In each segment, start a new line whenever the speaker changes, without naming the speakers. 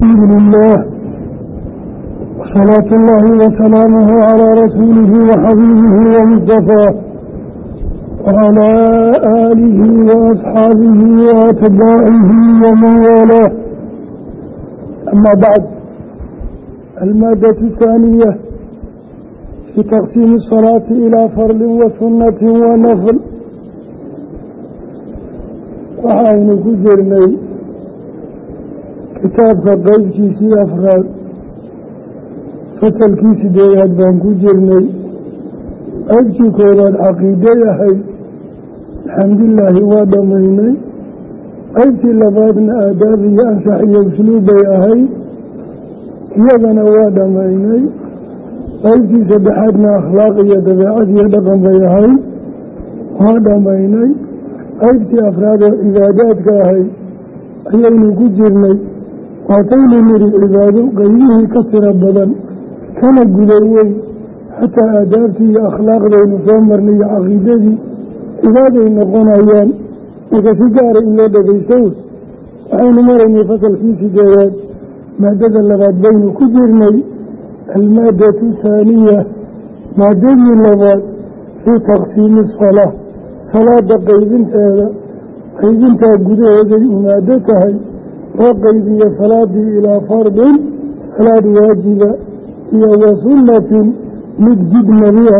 الحمد لله وصلاة الله وسلامه على رسوله وحبيبه ومصطفاه وعلى آله وأصحابه وأتباعه ومن والاه أما بعد المادة الثانية في تقسيم الصلاة إلى فرض وسنة ونفل waxaynu ku jirnay kitaabka qeybkiisii afraad fasalkii sideedaad baan ku jirnay. Qeybtii koowaad caqiiday ahayd alxamdulilaahi waa dhammaynay. Qeybtii labaadna aadaab iyo ansax iyo usluub bay ahayd iyadana waa dhammaynay. Qeybtii saddexaadna akhlaaq iyo dabeecad iyo dhaqan bay ahayd waa dhammaynay. Qaybtii afraad oo cibaadaadka ahayd ayaynu ku jirnay waataynu nidhi cibaado qaybihii ka tiro badan kana guda weyn xataa aadaabtii iyo akhlaaqdaynu soo marnay iyo caqiidadii cibaaday noqonayaan marka si gaara in loo dhagaysto waxaynu maraynay fasalkii sideedaad maadada labaad baynu ku jirnay almaadatu thaaniya maadadii labaad fii taqsiimi salaa salaada qaybinteeda qaybintaa gudaheeday umaado tahay loo qaybiyo salaadii ilaa fardin salaad waajiba iyo wa sunnatin mid jidnabiya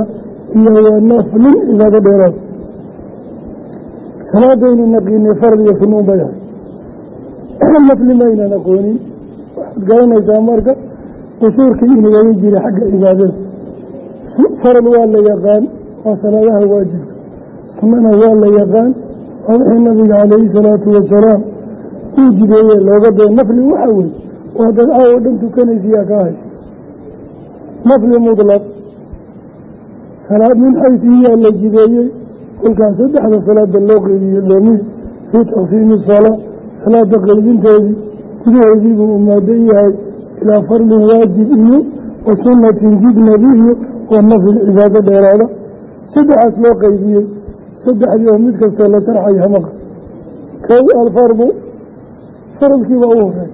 iyo wa naflin cibaado dheeraad salaadaynu naqiinay fard iyo sunnuun bay ahay nafli maynan aqoonin waxaad garanaysaa marka qusuurkii inuu waga jira xagga cibaadada farad waa la yaqaan waa salaadaha waajibka sunana waa la yaqaan waa nabiga calayhi salaatu wasalaam uu jideeye looga dee nafli waxaa wey waa dad aawo dhan tukanaysiyaa ka ahay. Nafli mudlaq salaad min xaysihiyaa la jideeyey kolkaas saddexda salaada loo qeybiye loomid fii taqsiimi salaa salaada qeybinteedii gudaheedii buu umaadan yahay ilaa fardin waajib iyo wa sunnatin jidnabi iyo wa nafli cibaado dheeraada saddexaas loo qeybiyey saddexdii oo mid kastoo la sharxay hamaqa kow alfardu faradkiibaa u horeey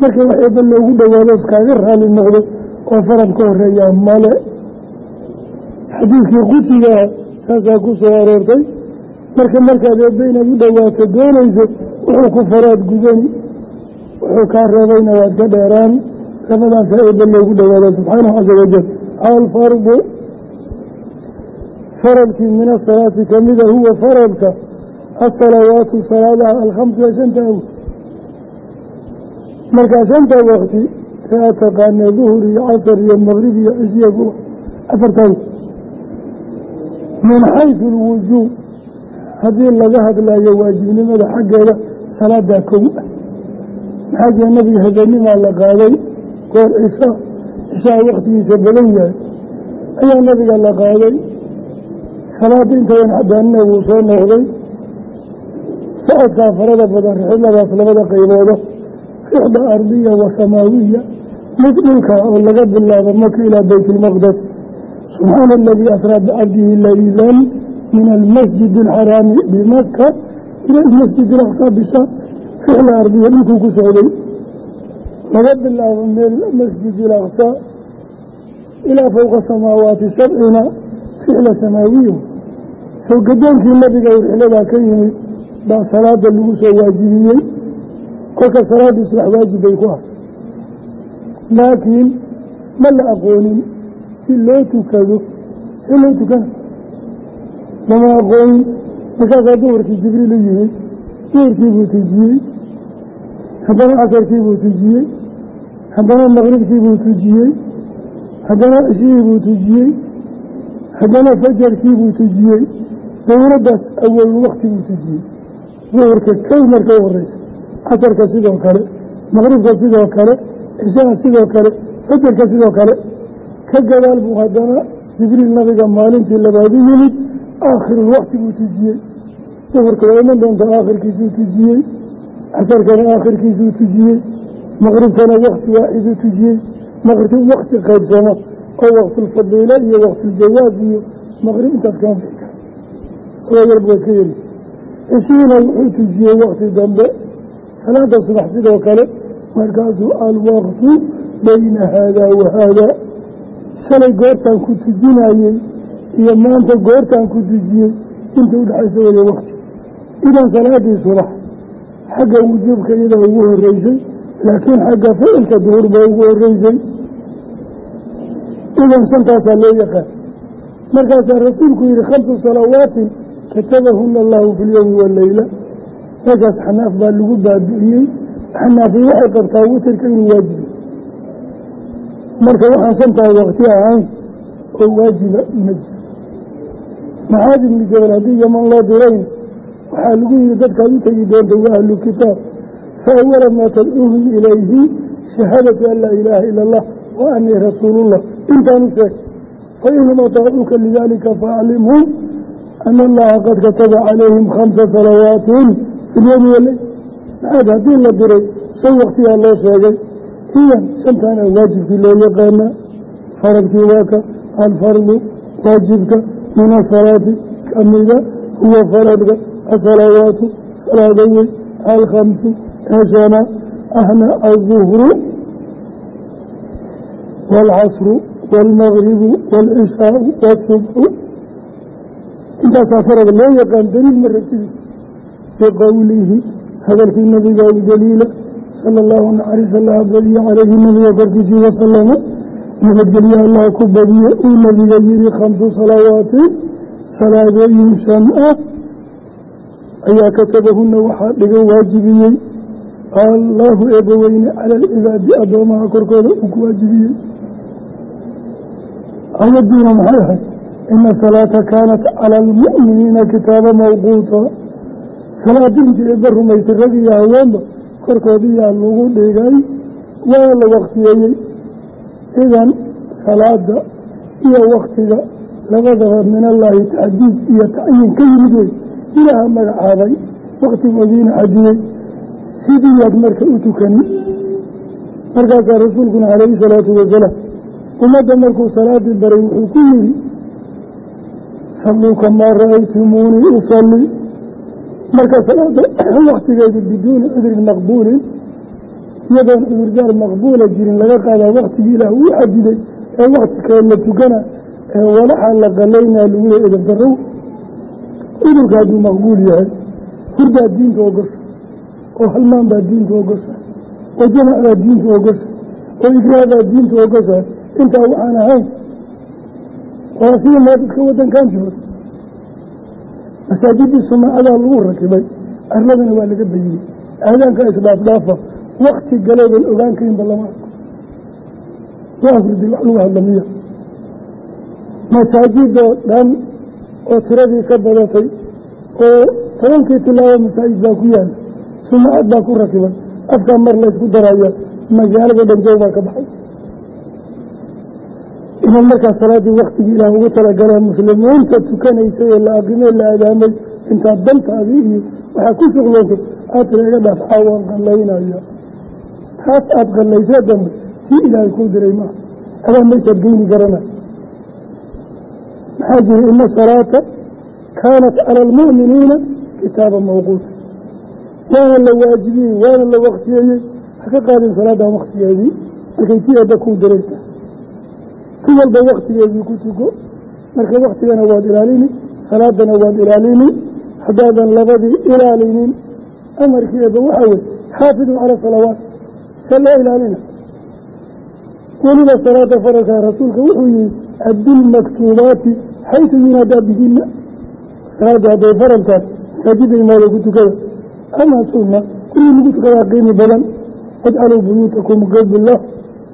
marka wax eebba loogu dhowaado iskaaga raali noqdo oo farad ka horeeyaa male. Xadiidkii qudsigaah saasaa ku soo aroortay. Marka markaad eebba inaad u dhowaato doonayso wuxuu ku faraad gudani wuxuu kaa reebayna waad ka dheeraan. Labadaasaa eebba loogu dhowaado subxaanahu casa wajal alfardu faradkii min asalaati kamida huwa faradka asalawaatu salaadaha alkhamsu ee shanta aw markaa shanta wakti ee aad taqaanee duhur iyo casar iyo maqrib iyo cishiya kuwa afartaa min xaysu alwujuub haddii laga hadlayo waajibnimada xaggeeda salaadaa kow ah. Maxaa jira nabiga habeenimaa la qaaday? Goor cisha cishaa waktigiisa badan yahay. Ayaa nabiga la qaaday? Salaada intadan soo noqday socodkaa farada badan rixiladaas labada qaybooda rixda ardiya wa samaawiya mid dhulka oo laga bilaabo maka ilaa beytilmaqdes subxaana aladii asraa bicabdihi laylan min almasjid alxaraami bimaka ila almasjid alaqsaa bisha rixda ardiya dhulkuu ku socday. Laga bilaabo meel masjid alaqsaa ilaa fowqa samaawaati sabcina rixla samaawiya soo nabiga uu rixladaa ka yimid baa salaada lagu soo waajibiyey. kolka salaadii subax waajib bay ku ah laakiin ma la aqoonin si loo tukado si loo tukana. lama aqoonin. markaasaa duhurkii jibriil u yimid duhurkii buu tujiyey haddana casarkii buu tujiyey haddana maqribkii buu tujiyey haddana cishihii buu tujiyey haddana fajarkii buu tujiyey dowladdaas awal wakti buu tujiyey duhurka kow marka u horeysa casarka sidoo kale maqribka sidoo kale cishaha sidoo kale fajarka sidoo kale. Ka gadaal buu haddana jibriil nabiga maalintii labaad u yimid aakhirulwakti buu tujiyey duhurka waa iman doonta aakhirkiisuu tujiyey casarkana aakhirkiisuu tujiyey maqribkana wakti waaxiduu tujiyey wakti qaybsamo oo waktulfadiila iyo waktuljawaab iyo maqrib intaas kama bixi kara isagoo yarba iska yeli cisiina wuxuu tujiyey wakti dambe. Salaada subax sidoo kale markaasuu alwaqtu bayna haadaa wa haadaa. Shalay goortaan ku tujinayey iyo maanta goortaan ku tujiyey inta udhexaysa waya waqti. Idan salaadii subax xagga wujuubka iyadaa ugu horeysay laakiin xagga ficilka duhur baa ugu horeysay idan shantaasaa loo yaqaan. Markaasaa rasuulku yihi khamsu salawaatin katabahuna allahu fi lyowmi waleyla markaas xanaaf baa lagu baabi'iyey xanaafi waxay qabtaa witirka inuu waajiba marka waxaan shantaa waqti ahayn oo waajiba ma jiro maxaad ibnu jabal haddii yaman loo dirayn waxaa lagu yihi dadkaad u tegi doonta waa ahlu kitaab fa awala maa tadcuuhum ilayhi shahaadatu an laa ilaaha ila allah wa anii rasuulullah intaanu sheeg fa inhum ataacuuka lidaalika faaclimhum ana allaha qad kataba calayhim khamsa salawaatin fi lyowmi waleyl maxaad haddii la diray shan waktiyaa loo sheegay idan shantaana waajibkii loo yaqaanaa faradkii waa ka alfardu waajibka min asalaati kamida huwa faradka asalawaatu salaada wey alkhamsu eeshana ahna alduhru waalcasru waalmagribu waalcishaau waasubxu intaasaa farad loo yaqaan daliil ma ragtidiis biqowlihi hadalkii nabiga u daliila sala allahu naxariis allaha badiye calayhi nabiga korkiisii wasalama nabadgelye allah ku badiye uu nabiga yihi khamsu salawaatin salaadooyin shan ah ayaa katabahuna waxaa dhiga waajibiyey allahu eebbaweyne cala alcibaadi addoomaha korkooda uu ku waajibiyey. Ayadiina maxay ahayd ina salaata kaanat cala almu'miniina kitaaba mawquuta salaadiinta eebba rumaysay rag iyo haweenba korkoodiyaa lagu dhigay waa la waktiyeeyey idan salaada iyo waktiga labadaba min allaahi taxdiid iyo tacyiin ka yimid wey ilaaha magacaabay waktigoodiina cadiyey sidii yaad marka u tukani markaasaa rasuulkuna calayhi salaatu wasalaam ummadda markuu salaadii baray wuxuu ku yidhi salluu kamaa ra'aytumuunii usalli marka salaada waktigeedu biduuni cudrin maqbuulin iyadoon cudurdaar maqbuula jirin laga qaadaa waktigii ilaah uu xadiday ee wakti kale la tukana ee walaxa la qalaynaa lagu leey edabdarow cudurka hadduu maqbuul yahay. Hurdaa diinta ogosha oo halmaan baa diinta ogosha oo jamac baa diinta ogosha oo igraah baa diinta ogosha intaa waxaan ahayn waa sida maa dadka wadankan jooga masaajidii sumaacadaa lagu rakibay arladana waa laga bayiyey aadaanka isdhaafdhaafa wakti galoodan ogaan karinba lama arko. Waa hurdi wax lagu hadlamiya. Masaajidoo dhan oo tiradii ka badatay oo tobankii tilaabo masaajid baa ku yaalla sumacad baa ku rakibay. Afkaa mar laysku daraya magaalada dhanjow baa ka baxay inaad markaa salaaddii waktigii ilaah ugu talagaleen muslimiinta tukanaysay ee la aqimee la adaamay intaad dantaadii iyo waxaa ku shuqloonto aad tiraga dhaaf caawaan qallaynaya taas aada qallaysee dambe tii ilaahay kuu diray maaha adaa meeshaad geyni garana maxaa jira ina salaata kaanat cala almu'miniina kitaaba mawquuta. Waana la waajibiyey waana la waktiyeeyey ha ka qaadin salaadan waktigeedii markay tii eebba kuu diraysa tu walba waktigeedii ku tuko marka waktigana waad ilaalini salaadana waad ilaalini haddaadan labadii ilaalinin. Amarkii eebba waxaa wey xaafiduu cala salawaat loo ilaalina. Weliba salaada faralkaa rasuulka wuxuu yihi addulmaktuubaati xaytu yunaadaa bihina salaada hadday faralkaas masaajida imaada ku tukada. Ama sunna kuwii lagu tukadaa qiimi badan wajcaluu buyuutakum qibla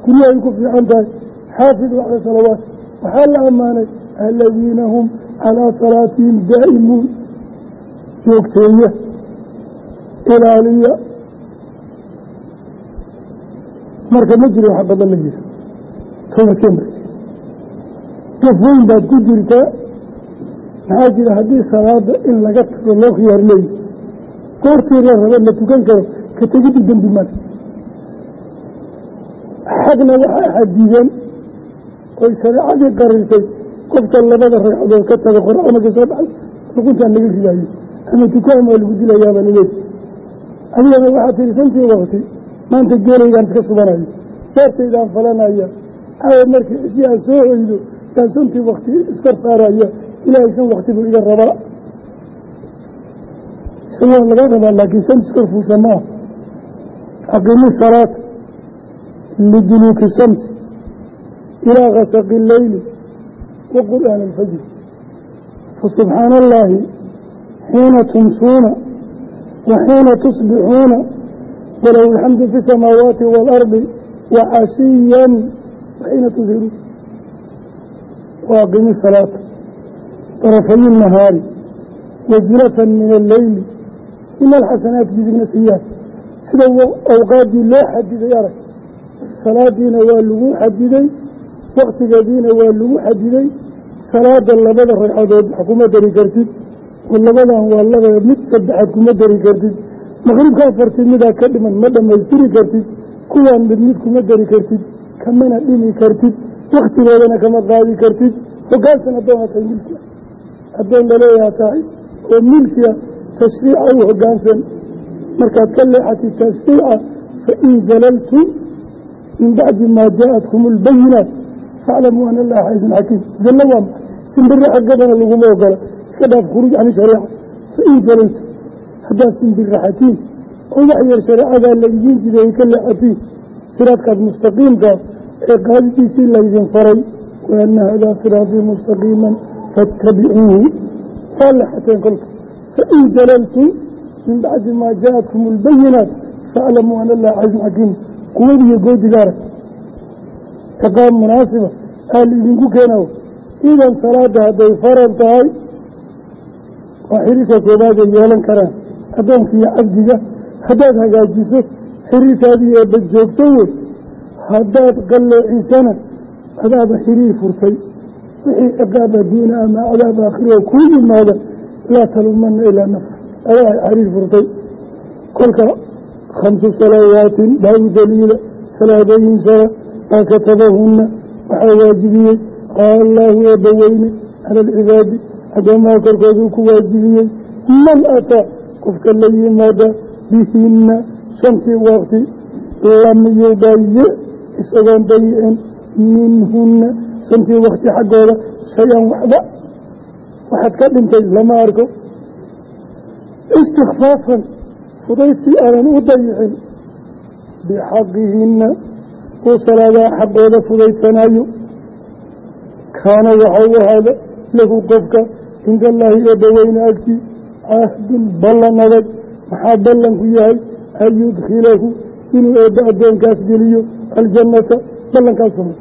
guryahay ku fiican tahay xaafiduu cala salawaat waxaa la ammaanay aladiina hum calaa salaatihim daa'imuun joogteeya ilaaliya marka ma jiro wax badan ma jira toobadkeen baa jira gaf weyn baad ku jirtaa maxaa jira haddii salaada in laga tago loo khiyaar leeyi goortii la rabo la tukan karo ka tegiddu dembi male xagna waxaa xadidan oy shareecadii qarirtay qofka labada ragcadood ka taga qor markii soo dhacay luquntaan laga ridaayo ama tukaan waa lagu dilayaaba laleey adigana waxaa tiri shantii wakti maanta geelaygaan iska subanayo. Beertaydaan falanaya. Caawa markii aan soo hoydo yaan shantii wakti iskor saaraya. Ilaahay shan wakti buu iga rabaa. Waa laga rabaa laakiin shan iskor fuusa maaha aqiimi salaata liduluuki shamsi ilaa kasaqi leyli wa qur'aan alfajri fasubxaana allaahi xiina tumsuuna wa xiina tusbixuuna walahu alxamdu fi samaawaati waalardi wacashiyan waxiina tudhiruun waaqimi salaata طarafayi nahaari wasulatan min alleyli ina alxasanaati yudibna siyaad sida awqaaddii loo xadiday arag salaadiina waa lagu xadiday waktigeediina waa lagu xadiday salaada labada ragcadood kuma dari kartid labadan waa laba mid saddexaad kuma dari kartid. Maqribka afartii midaa ka dhiman ma dhammaystiri kartid kuwaan mid mid kuma dari kartid kamana dhimi kartid waktigoodana kama qaadi kartid. Hogaansan addoona tahay milkia addoon laleeyaha tahay oo milkiya tashriica u hogaansan markaad ka leexatid tashriica fain zalaltum min bacdi maa jaaatkum albayinaat faaclamuu ana allaha xaysun xakiim zallo waa simbiri xaggadana laguma ogola iska dhaaf khuruuj can shariica fain zalaltum haddaad simbiraxatiin oo wax yar shareecadaa la idiin jideeyey ka leexatiin siraadkaas mustaqiimkaa ee qaadidiisii laydin faray waana hadaa siraatii mustaqiiman faatabicuuhu waa leexateen kolka fain zalaltum min bacdi maa jaaatkum albayinaat faaclamuu ana allaha xaysun xakiim quwadiiyo goodiga ciqaab munaasiba aa laidinku keenaw idan salaada hadday faran tahay waa xiriirka koobaad ay yeelan karaan addoonka iyo cabdiga haddaad hagaajiso xiriirkaadii eebba joogto wey haddaad qalleecisana adaaba xiriir furtay. Wixii ciqaab adduuna ama cadaab aakhiro kuu yimaada laa talumana ilaa nafsa adaa xiriir furtay. Kolka khamsu salawaatin baabu daliila salaadooyin sala maa katabahunna waxaa waajibiyey allaahu eebbaweyne cala alcibaadi addoomaha korkooduu ku waajibiyey man ataa qofka la yimaada bihinna shantii waqti lam yudayic isagoon dayicin minhunna shantii waqti xaggooda shay-an waxba. Waxaad ka dhintay lama arko. Istikfaafan fudaysi aanan u dayicin bixaqihinna uu salaadaha xaqooda fudaysanaayo kaana waxau ahaada lahu qofka cinda allaahi eebbaweyne agtii cahdun ballan adag maxaa ballanku yahay? An yudkhilahu inuu eebba addoonkaas geliyo aljannata. Ballankaas samay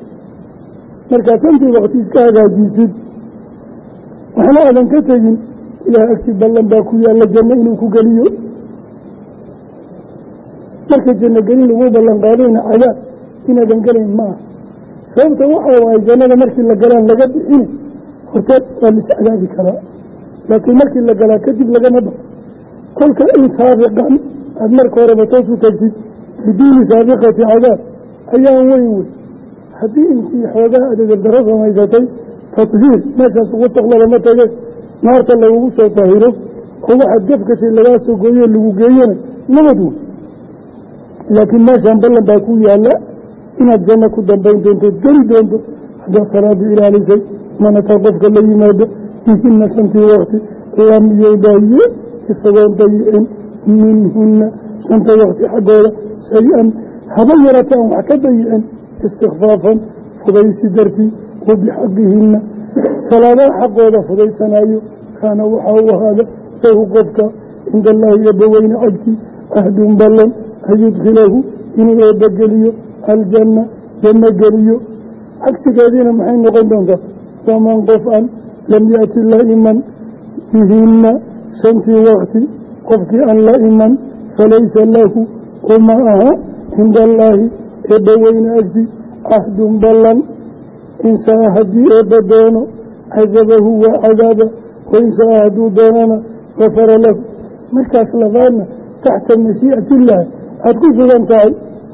markaad shantii waqti iska hagaajisid waxna aadan ka tegin ilaah agtii ballan baa ku yaalla janno inuu ku geliyo. Marka janno gelin lagu ballan qaadayna cadaab inaadan gelayn maaha. Sababta waxaa waaye jannada markii la galaan laga bixini horteed waa liscadaabi karaa. Laakiin markii la galaa kadib lagama baxo kolka in saabiqan aada marka horeba toos u tagtid biduuni saabiqati cadaab ayaan weyn wey haddii intii xoogaha adegardaro samaysatay tathiir meeshaas ugu saqlalama tage naarta lagugu soo tahiro oo waxaad gafgashay lagaa soo gooyo lagu geeyana nabad wey laakiin meeshaan ballan baa ku yaalla inaad janno ku dambayn doontood geli doonto haddaad salaada ilaalisay manataa qofka la yimaado bihinna shantii waqti lam yudayic isagoon dayicin minhunna shanta waqti xaggooda shay-an. Haba yarata aan wax ka dayicin istikfaafan fudaysi dartii wa bixaqihinna salaadaha xaqooda fudaysanaayo kaana waxaa u ahaada lahu qofka cinda allaahi eebbaweyne cagtii ahdun ballan an inuu eebbageliyo aljanna janno geliyo. Cagsigeediina maxay noqon doontaa? Waman qof an lam yaati la iman bihinna shantii waqti qofkii aan la iman falaysa lahu uma aha. Cinda allaahi eebbaweyne agti cahdun ballan. Inshaa haddii eebba doono cadabahu waa cadaaba. Wainsaa hadduu doonana gafara lahu. Markaas labaadna taxta mashii'atiillaahi aada ku sugan tahay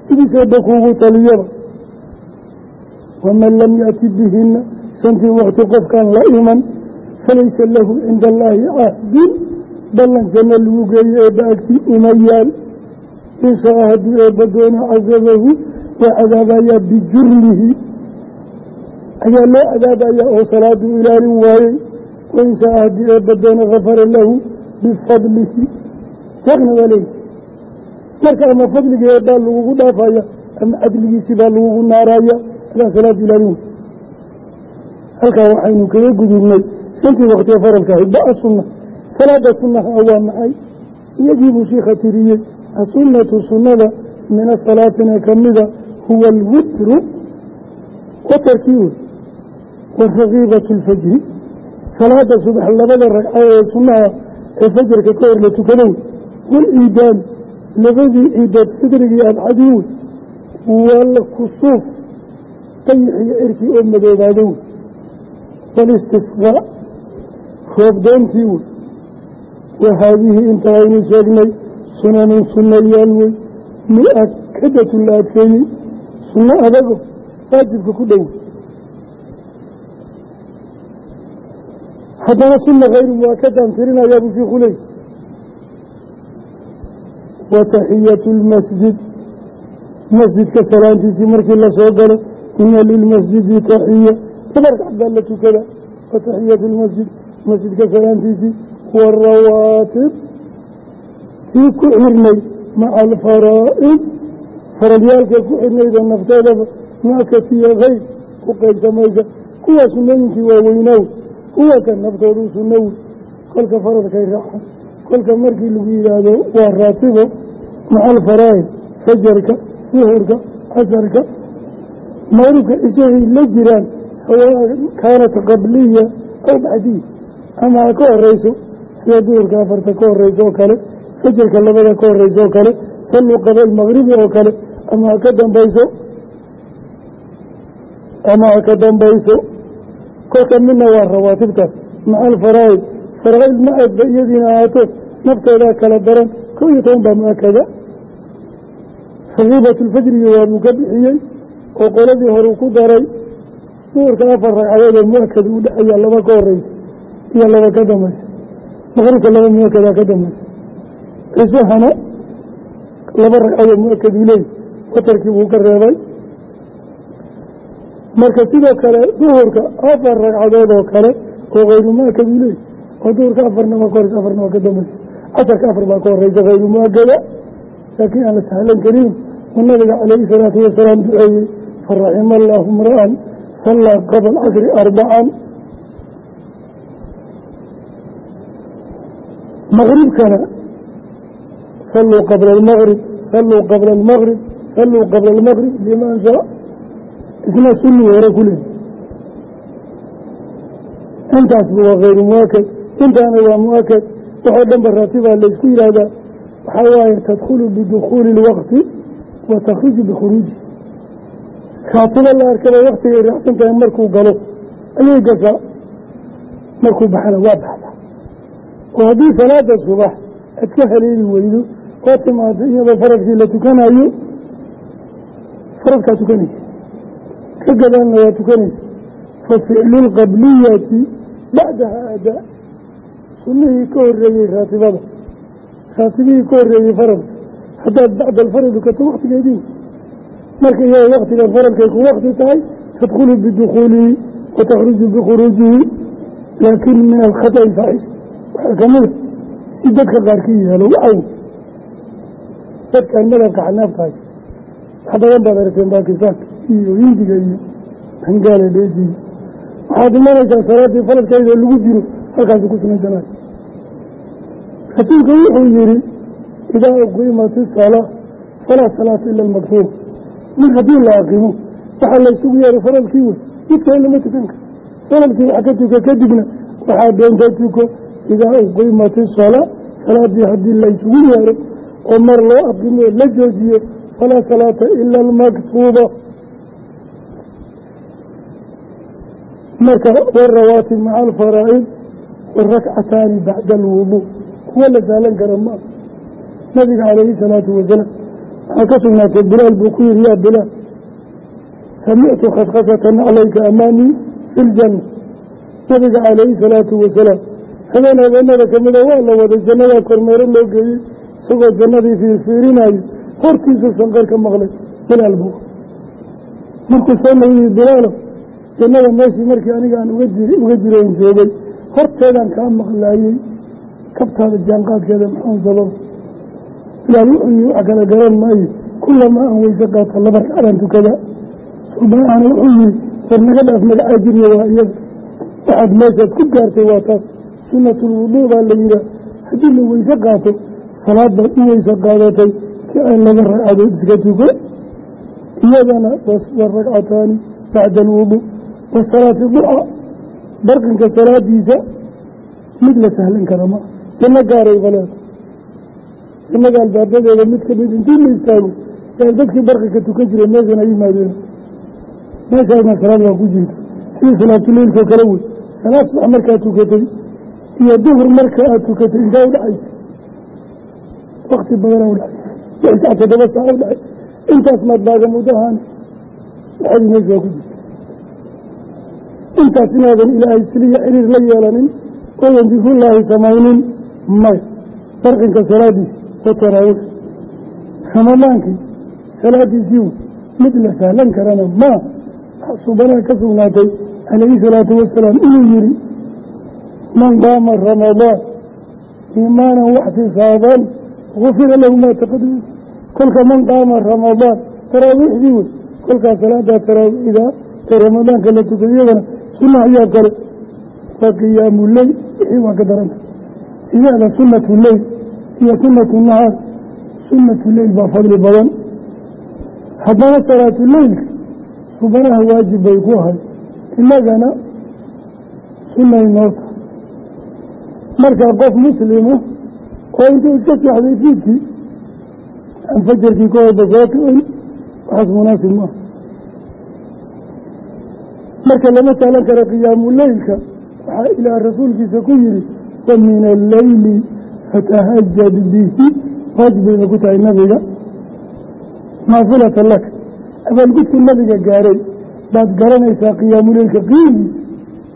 sidiis eebba kuugu taliyaba waman lam yaati bihinna shantii waqti qofkaan la iman falaysa lahu cinda allaahi cahdun ballan janno lagu geeyo eebba agtii uma yaal inshaa haddii eebba doono cadabahu waa cadaabayaa bijurmihi ayaa loo cadaabayaa oo salaaduu ilaalin waayey wainshaa haddii eebba doono kafara lahu bifadlihi. Deeqna waa leeyi marka ama fadligii eebbaa lagugu dhaafaya ama cadligiisii baa lagugu naaraya adaa salaadu ilaalin halkaa waxaynu kaga gudubnay shantii waktiga faralka ahayd ba sunna salaada sunaha waa maxay? Iyagiibuu shiikha tiriyey asunatu sunnada min asalaatina kamida huwa alwitru watarkii wey warakiibatu lfajri salaada subax labada ragca ee sunnaha ee fajarka ka hor la tukado wey waliidaani labadii ciidood fidrigii adcadii wey walkusuuf dayixiyo cirkii oo madoobaado wey walistisqaa roobdoontii wey wa haadihi inta aynu sheegnay sunanun sunayaal wey mu'akadatun la adkeeyey sunno adago waajibka ku dhow. Haddana sunna hayru muakadan tirinayaa buu shiiku leey wa taxiyatu lmasjid masjidka salaantiisii markii la soo galo ina lilmasjidi taxiya tabarkac baa la tukada wa taxiyatu lmasjid masjidka salaantiisii warawaatib tii ku xirnay maca alfaraa'id. Faradyaalka ku xirnayda nafteedaba muakatiya hayr ku qaybsamaysa kuwa sunnooyinkii waaweynaaw kuwa ka naftoodu sunnowi kolka faradkay raacaan kolka markii lagu yidhaahdo waa raatibo maca alfaraa'id fajarka duhurka casarka maqribka cishahay la jiraan sawaa kaanat qabliya aw bacdiya ama ka horeyso sida duhurka afarta ka horeyso oo kale fajarka labada ka horeyso oo kale salluu qabal maqribi oo kale ama ka dambayso ama ka dambayso kolka midna waa rawaatibtaas maca alfaraa'id faraa'id ma aadba iyadiina ahaato naftoodaa kala daran kow iyo toban baa mu'akada rakiibatu lfajriga waabuu ka bixiyey oo qoladii horuu ku daray. Duhurka afar ragcadood oo mu'akad u dhexeeya laba ka horeysa iyo laba ka dambaysa maqribka laba mu'akadaa ka dambaysa cishahana laba ragcadood mu'akaduu leey watarkii buu ka reebay. Marka sidoo kale duhurka afar ragcadood oo kale oo hayru mu'akaduu oo duhurka afarna waa ka horeysa afarna waa ka dambaysa casarka afar baa ka horeysa hayru mu'akada laakiin aan la sahlan karin uu nabiga calayhi salaatu wasalaam duceeyey faraxima allaahu mra'an sallaa qabla casri arbacan maqribkana salluu qabla almaqrib salluu qabla almaqrib salluu qabla almaqrib liman shaa isna sunni hore ku leehay intaasba waa hayru intaana waa muakad. Waxoo dhan ba raatibaa laysku yidhaahdaa waxaa waaye tadkhulu bidukhuuli اlwaqti wa takhruju bikhuruuji. Raatibo la arkaba waktigay raacsan tahay markuu galo ayay gashaa markuu baxana waa baxdaa oo haddii salaada subax aad ka haleeli weydo oo timaado iyadoo faradkii la tukanayo faradkaa tukanaysa. Ka gadaalna waa tukanaysa. Fa ficlu lqabliyati bacdaha adaa sunnihii ka horeeyey raatibada. Raatibihii ka horeeyey faradka haddaad bacda alfarad dukato waktigeedii marka iyadoo waktigan faradkay ku wakti tahay tadkhulu bidukhuulihi wa takhruju bikhuruujihi laakin min alkhata alfaaxish waxaa kamida si dadka qaarkii yeelo wacaw dadkaan madhabka xanaaftahay wax baad aragteen bakistaanka iyo hindiga iyo bangaaladesiya waxaad imanaysaa salaaddii faradkeydoo lagu jiro halkaasu ku samaysanayo rasuulka wuxuu yihi idaa uqiimat isalaa falaa salaata ila almaktuuba mar haddii la aqimo waxaa la ysugu yeeray faradkii wey midka in lama tukan karo faradkii wax ka tuka kadibna waxaa doonta tuko idaa uqiimat isalaa salaadii haddii la ysugu yeero oo mar loo aqimo la joojiyo falaa salaata ila almaktuuba marka warawaatib maca alfaraa'id warakcataani bacda alwuduu kuwa la saalan kara maa nabiga calayhi salaatu wasalaam waxaa ka sugnaatay bilaal buu ku yihi yaa bilaal samictu khaskhasatan calayka amaanii fi ljanna nabiga calayhi salaatu wasalaam habeen habeenada kamida waa la waday jannadaa kormeero loo geeyey isagoo jannadii fiirfiirinayo hortiisa sanqar ka maqlay bilaal buu markuu soo nagiyey bilaalo jannada meeshii horteedaan kaa maqlaayey kabtaada jaanqaadkeeda maxaan sababa bilaal wuxuu wax kala garan maayo. Kulamaa aan weyse qaata laba ragcadaan tukada. Subanaana wuxuu yihi war naga dhaaf magacaa jirya waa iyada waxaad meeshaas ku gaartay waa taas. Sunatulwuduu baa la yihaa haddii la weyse qaato salaad baad u weyse qaadatay kiceen laba ragcadood iska tuko. Iyadana wa ragcataani bacda alwuduu wa salaati duca barqinka salaadiisa mid la sahlan kara maa janno gaaray baleeda jannada albaabadeeda mid ka mid intii la istaago yaa dadkii barqinka tukan jiray meeshan ay yimaadeen. Meeshaasna salaad waa ku jirta. Sidii salaatuleilkoo kale wey. Salaad subax markaad tukatay iyo duhur marka aad tukatay intaa udhaxaysa wakti badanaa udhaxaysa lix sac toddoba saac udhaxaysa intaas maad baaga mudahaan waxadii meesha waa ku jirta intaas inaadan ilaahay siliya xiriir la yeelanin oodan dikrullaahi samaynin maya barqinka salaadiisi oo taraawiix ramadaankii salaadiisii mid la sahlan karana maa subanaa ka sugnaatay calayhi salaatu wasalaam inuu yihi man qaama ramadaan iimaanan waxtisaaban gufira lahu maa taqadama kolka man qaama ramadaan taraawiixdii wey kolkaa salaadaa taraawiixda ee ramadaanka la tukay iyadana sunna ayaa kale waa qiyaamu leyl wixii waa ka daranta sideeda sunatu leyl iyo sunatu nahaar? Sunatu leyl baa fadli badan. Haddana salaatu leylka subanaha waajib bay ku ahay inagana sunnay noo tahay. Markaa qof muslimu oo intuu iska seexday fiidkii aan fajarkii ka horba soo kicin waxaas munaasib maaha marka lama sahlan kara qiyaamu leylka waxaa ilaah rasuulkiisa ku yihi wa min alleyli fatahajad bihi. Waajib bayna ku tahay nabiga. Naafilata laka abaalgudkii nabiga gaaray. Baad garanaysaa qiyaamuleylka qiimiisa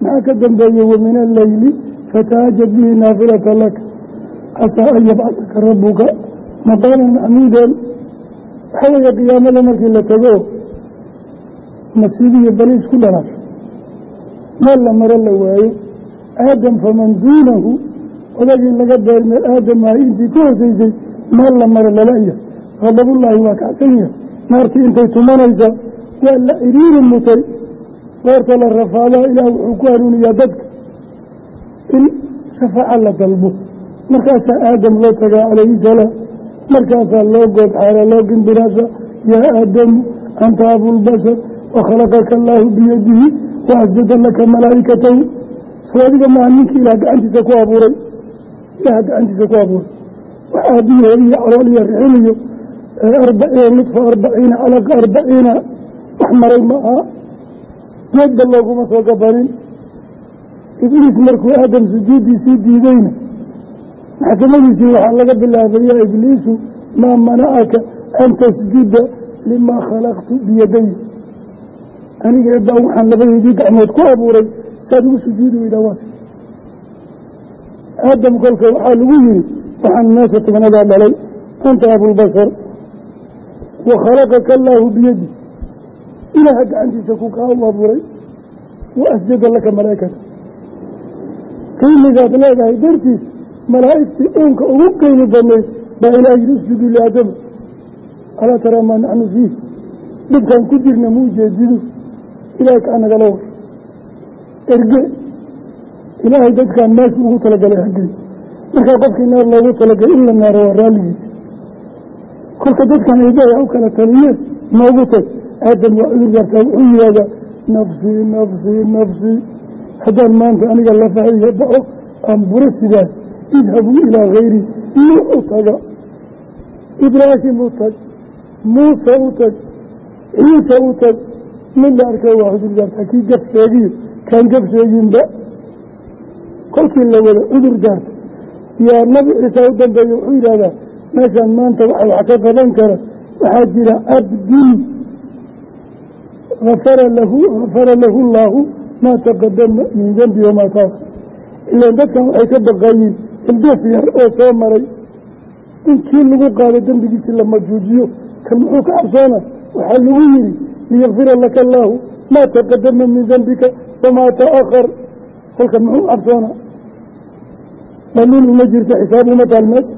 maxaa ka dambeeyey wa min alleyli fatahajad bihi naafilata laka casaa an yabcadaka rabuka maqaaman maxmuudan waxaa weeye qiyaamada markii la tago masiibiyo bani isku dhalaasho meel la maro la waayo aadam faman duunahu odagii laga beermay aadam ahay intii ka hoseysay meel la maro lalaya qadabullaahi waa kacsan yahay. Naartii intay tumanaysa waa la iriiri mutay. Goorta la rafaadaa ilaah wuxuu ku hanuuniyaa dadka. In shafaaca la dalbo. Markaasaa aadam loo tagaa calayhi salaam. Markaasaa loo goodxaara loo gimbiraasa yaa aadamu anta abulbashar wakhalaqaka allaahu biyadihi wa laka malaa'ikatahu soo adiga maaha ninkii ilaah gacantiisa ku abuuray ilaah gacantiisa ku abuuray wax aabbihi hodiyo calool iyo rixin iyo arbaciina nudfa arbaciina calaqa arbaciina wax maray ma aha geedba looguma soo gabanin ibliis markuu aadam sujuuddiisii diideyna maxkamadiisii waxaa laga bilaabay yaa ibliisu maa manacaka an tasjuda limaa khalaqtu biyaday aniga eebbaa waxaan labadeydii gacmood ku abuuray saad ugu sujuudi weydaa waas. Aadam kolka waxaa lagu yihi waxaan meesha tobnadaa dhalay anta abulbashar wa khalaqaka allaahu biyadi. Ilaaha gacantiisa ku kaa u abuuray wa asjada laka malaa'ikata qiimigaad leedahay dartiis malaa'igtii uunka ugu qiimi badnayd baa ilaah yidhi isjudu liaadama alaa taraa maa naxnu fiih. Dhibkaan ku jirna mu ujeedidu ilaahay kaa nagala war erge. Ilaahay dadkaan meesha ugu talagalay hagey markaa qofkii naar loogu talagalay in la naaro waa raalligiisa kolka dadkan eedaha u kala taliyeen noogu tag. Aadam waa cudur yartaa wuxuu yihahdaa nafsii nafsii nafsii haddaan maanta aniga lafahayga baxo aan buro sidaa idhabuu ilaa hayri nuux u taga. Ibraahim u tag. Muuse u tag. Ciise u tag mid la arkay waa cudur daartaa kii gaf sheegiyo kaan gaf sheeginba kolkii la wada cudur daarta yaa nabi ciisa u dambeeya wuxuu yidhahdaa meeshaan maanta waxa wax ka qaban kara waxaa jira cabdun afara lahu gafara lahu llaahu maa taqadama min dembi wamaa taakar ilaan dadkan waxay ka baqayiin ilduuf yar oo soo maray. In kii lagu qaado dembigiisi la majuujiyo kan muxuu ka cabsoona waxaa lagu yidhi liyakfira laka allaahu maa taqadama min dembika wamaa ta'ahar kolka muxuu cabsoona dhaliil uma jirto xisaab uma taal meesha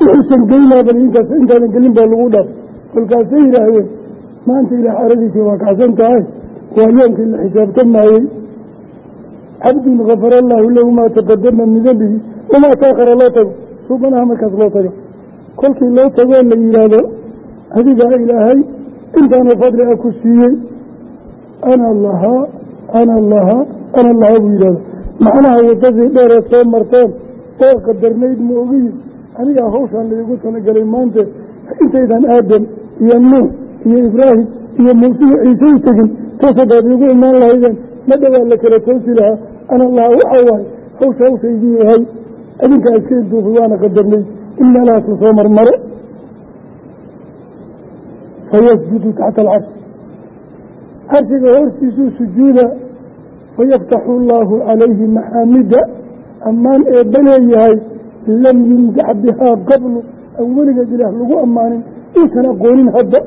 wuxuusan geynaaban intaas intaadan gelin baa lagu dhaaf kolkaasay yidhaahdeen maanta ilaah xaradiisii waa kacsan tahay waa yoomkii la xisaabtamaayey cabdun kafara allaahu lahu maa taqadama min dembihi wamaa taakara loo tago suubanaha markaas loo tago kolkii loo tagoo la yidhaahdo adigaa ilaahay intaanoo fadli a ku siiyey. Ana lahaa ana lahaa ana lahaa buu yidhahda macnaha wadadii dheereed soo marteen oo qadarnayd ma ogiyi anigaa hawshaan laigu talagalay maanta intaydan aadam iyo nuux iyo ibraahim iyo muuse iyo ciise u tegin toosadaad iigu imaan lahaydeen ma dhowaa la kala toosi lahaa. Ana lahaa waxaa waaye hawsha hawshaydii yahay adinkaa iska ilduufi waana qadarnayd in meelahaas la soo marmaro fayasjudu taxta alcarshi carshiga hortiisuu sujuuda fayaftaxu allaahu calayhi maxaamida ammaan eebba leeyahay lam yumdax bihaa qablu aan weligeed ilaah lagu ammaanin uusan aqoonin hadda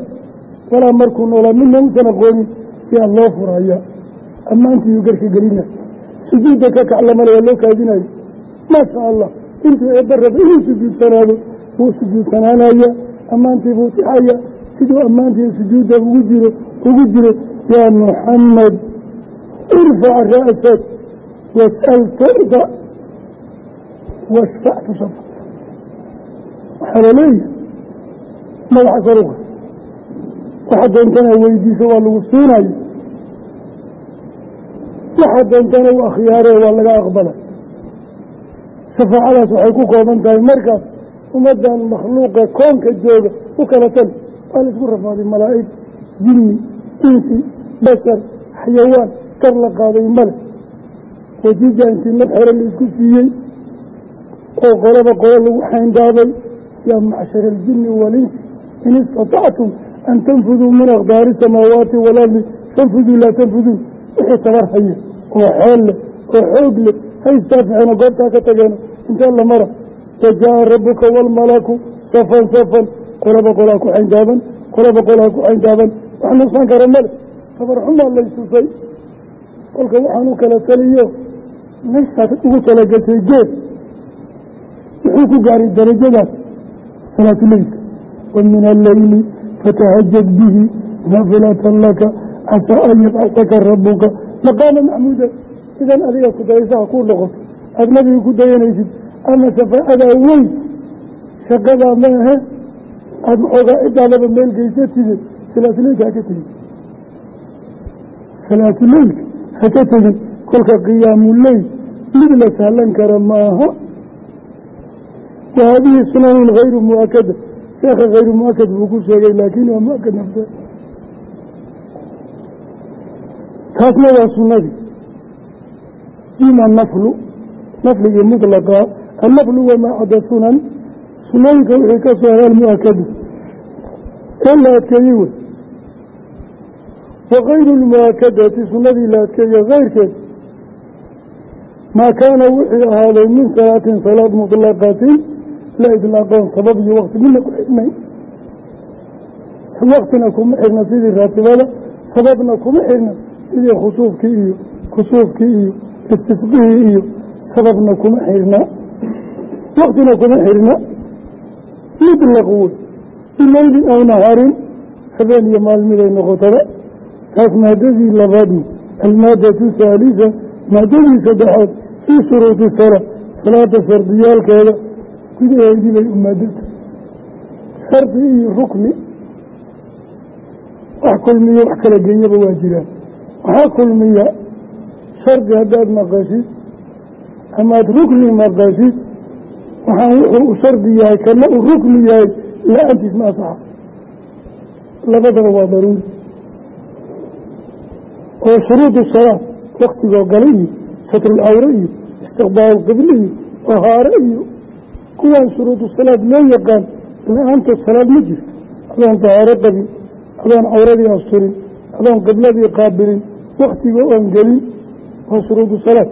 walaa markuu noolaa midna uusan aqoonin yaa loo furaya ammaantiiyuu garka gelina sujuudda ka kaclamale waa loo kaadinayo maasha allah intuu eebba raba inuu sujuudsanaado wuu sujuudsanaanaya ammaantii buu siduu ammaantii sujuudda ugu jiro ugu jiro yaa muxamed irfac ra'sak was'al tucda washfac tushafa waxaa la leeyahay madaxa karuqa waxa doontana weydiiso waa lagu siinayo waxa doontana u akhyaaree waa laga aqbalay shafaacadaas waxay ku kooban tahay markaas ummaddan makhluuqa koonka jooga u kala waa la isku rafaaday malaa'ig jinni insi bashar xayawaan kar la qaaday male wajiija intii naf xero la isku siiyey oo qolaba qolo lagu xayndaabay yaa macshara aljinni walinsi in istatactum an tanfuduu min akhdaari samaawaati waalardi fanfuduu laa tanfuduun wixii tabar haya oo xeel leh oo xoog leh ha istaaficeeno goobtaa ka tageeno intee la mara wajaa rabuka waalmalaku safan safan qolaba qolaa ku xayndaaban qolaba qolaa ku xayndaaban wax nuqsan kara male. Tabar xumaa laystusay kolka waxaan kala taliyo meeshaad ugu talagashay geed wuxuu ku gaaray darajadaas. Salaatuleylka wa min alleyli fatahajad bihi naafilatan laka. Casaa an yabcasaka rabuka maqaama maxmuuda idan adiga kudaysaha kuu noqoto aada nabiga ku dayanaysid. Ama shafaacadaa weyn. Shaqadaa ma ahe aada waxoogaa cidaadaba meel geysatide salaatuleylka haka tegin salaatuleylka haka tegin kolka qiyaamuleyl mid la sahlan kara maaha wa haadihi sunanun hayru muakada sheekha hayru muakad buu ku sheegay laakin waa muakad nafse. Taasna waa sunadii ima naflu nafligii mutlaqa annaflu wamaa cada sunan sunooyinka wixii ka soo haraal muakadu ee la adkeeyey wey. Wakayru lmuakadati sunadii la adkeeye kayrkeed maa kaana wixii ahaaday min salaatin salaad mutlaqatin la idlaaqoon sabab iyo wakti midna ku xidhnay. Waktina kuma xidhna sidii raatibada sababna kuma xidhna sidii khusuufkii iyo kusuufkii iyo istisqihii iyo sababna kuma xidhna. Waktina kuma xidhna mutlaq wey bileylin aw nahaarin habeen iyo maalmiday noqotaba taas maadadii labaadni almaadatu haalisa maadadii saddexaad fii shuruudi salaa salaada shardiyaalkeeda gudaheedii bay u maadata shardi iyo rukni wax kulmiya wax kala geeyaba waa jiraan waxaa kulmiya shardi haddaad maqashid amaad rukni maqashid waxaan wuxuu u shardi yahay kana uu rukni yahay la'aantiis ma asaxa labadaba waa daruuri. Oo shuruudu salaa waktigoo gale iyo satrulcawre iyo istiqbaal qibli iyo tahaare iyo kuwaan shuruudu salaad loo yaqaan la'aantood salaad ma jirto. Adoon tahaaro qabin adoon cawradii asturin adoon qibladii qaabilin waktiga oon gelin waa shuruudu salaad.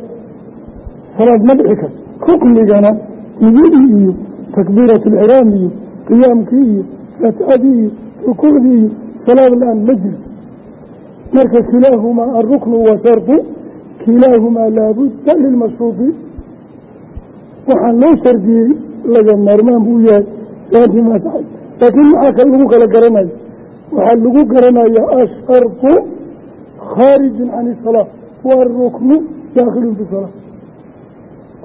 Salaad ma dhici karto. Ruknigana niyadii iyo takbiirat alciraam iyo qiyaamkii iyo faatixadii iyo rukuucdii iyo salaad la'aan ma jirto marka kilaahumaa alruknu wa shardu kilaahumaa laabudda lilmashruudi waxaan loo shardiyey laga maarmaan buu yahay laantii maasaxay laakiin maxaa kale lagu kala garanaya waxaa lagu garanayaa ashardu khaarijun can isalaa waaruknu daakhilun fi salaa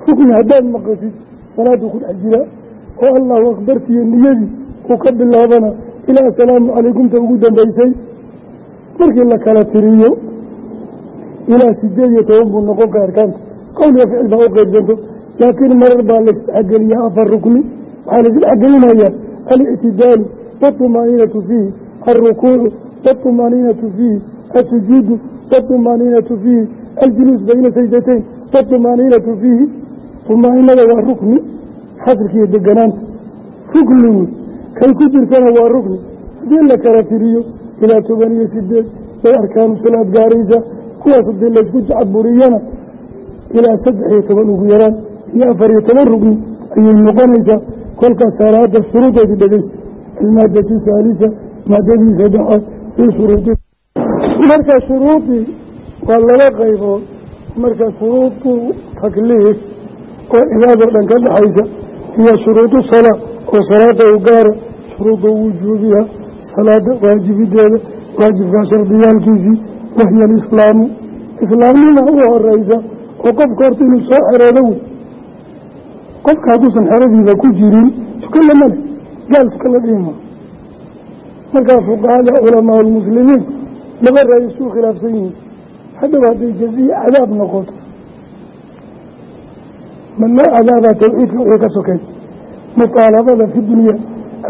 rukni haddaad maqasid salaaduu ku dhex jiraa oo allahu akbartiiyo niyadii uu ka bilaabana ilaa asalaamu calaykumta ugu dambaysay markii la kala tiriyo ilaa sideed iyo toban buu noqon ka arkaanta qowliga ficil baa u qeybsanto laakiin marar baa laisdhexgeliyaa afar rukni waxaa laisdhexgelinayaa alictidaalu waطumaaniinatu fiihi alrukuucu waطumaaniinatu fiihi asujuudu waطumaaniinatu fiihi aljuluus bayna sajdatayn waطumaaniinatu fiihi طumaaninada waa rukni xasilkiiyo deganaanta rukni wey kay ku jirtana waa rukni. Haddii la kala tiriyo ilaa toban iyo sideed bay arkaanu salaad gaaraysa kuwaas haddii laysku jacaburiyana ilaa saddex iyo toban ugu yaraan. Iyo afar iyo toban rugni ayay noqonaysaa kolkaas salaada shuruudeedii dhegeysta almaadati haalisa maadadii saddexaad fii shuruudi marka shuruudii waa laba qaybood. Marka shuruudu takliif oo cibaadoo dhan ka dhexaysa iyo shuruudu salaa oo salaada u gaara shuruudu wujuubiha salaada waajibideeda waajibkaa shardiyaalkiisii wahiya alislaamu. Islaamnima u horeysa oo qofka horta inuu soo xeroodo wey qofka hadduusan xeradiiba ku jirin tukan lama leh gaal tukan la dhihi maa markaa fuqahada culamaa almuslimiin laba raay isku khilaafsan yihiin. Haddaba hadday jaziya cadaab noqoto ma loo cadaabaa tawxiidka wixii ka sokay mutaalabada fi dunya.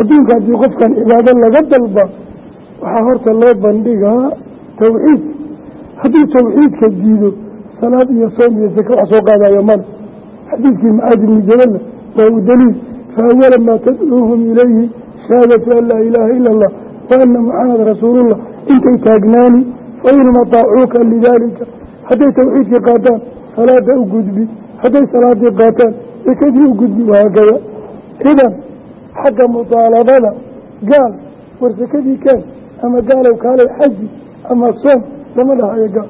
Adduunka haddii qofkan cibaado laga dalba waxaa horta loo bandhigaa tawxiid hadduu tawxiidka diido salaad iyo soom iyo sake wax soo qaadayo male xadiidkii macaad ibni jaballa waa u daliil fa awala maa tadcuuhum ilayhi shahaadatu an laa ilaaha ila allah wa ana muxameda rasuulullah. Intay taagnaani fa inhum ataacuuka lidaalika. Hadday tawxiidkii qaataan salaada u gudbi hadday salaadii qaataan sakadii u gudbi wahaakada idan xagga mutaalabada gaal war sakadii kaan ama gaalow kaalay xaji ama soom lama dhahayo gaal.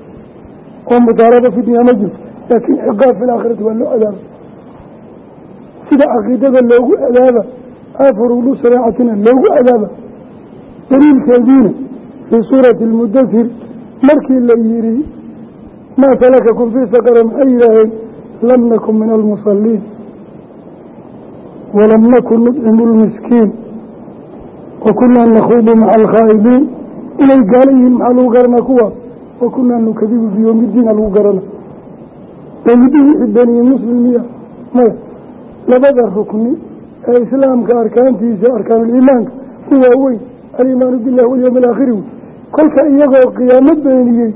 Oo mutaalaba fi dunya ma jirto laakiin ciqaab fi laakhirati waa loo cadaaba. Sida caqiidada loogu cadaaba afarulu saraacatina loogu cadaaba. Daliilkeediina fii suurati almudasir markii la yihi maa salakakum fii saqara maxay yidhaaheen lam nakun min almusaliin walam nakun nudcimu lmiskiin wa kunaa nakhuudu maca alkhaa'idiin inay gaala yihiin maxaa lagu garanaa kuwaas wa kunaa nukadibu biyowmidiina lagu garana yowmidiin wixii beniye muslim miya maya labada rukni ee islaamka arkaantiisa arkaanuliimaanka ku waaweyn alimaanu billahi walyowmi alaakhiri wey kolka iyagoo qiyaamo beeniyey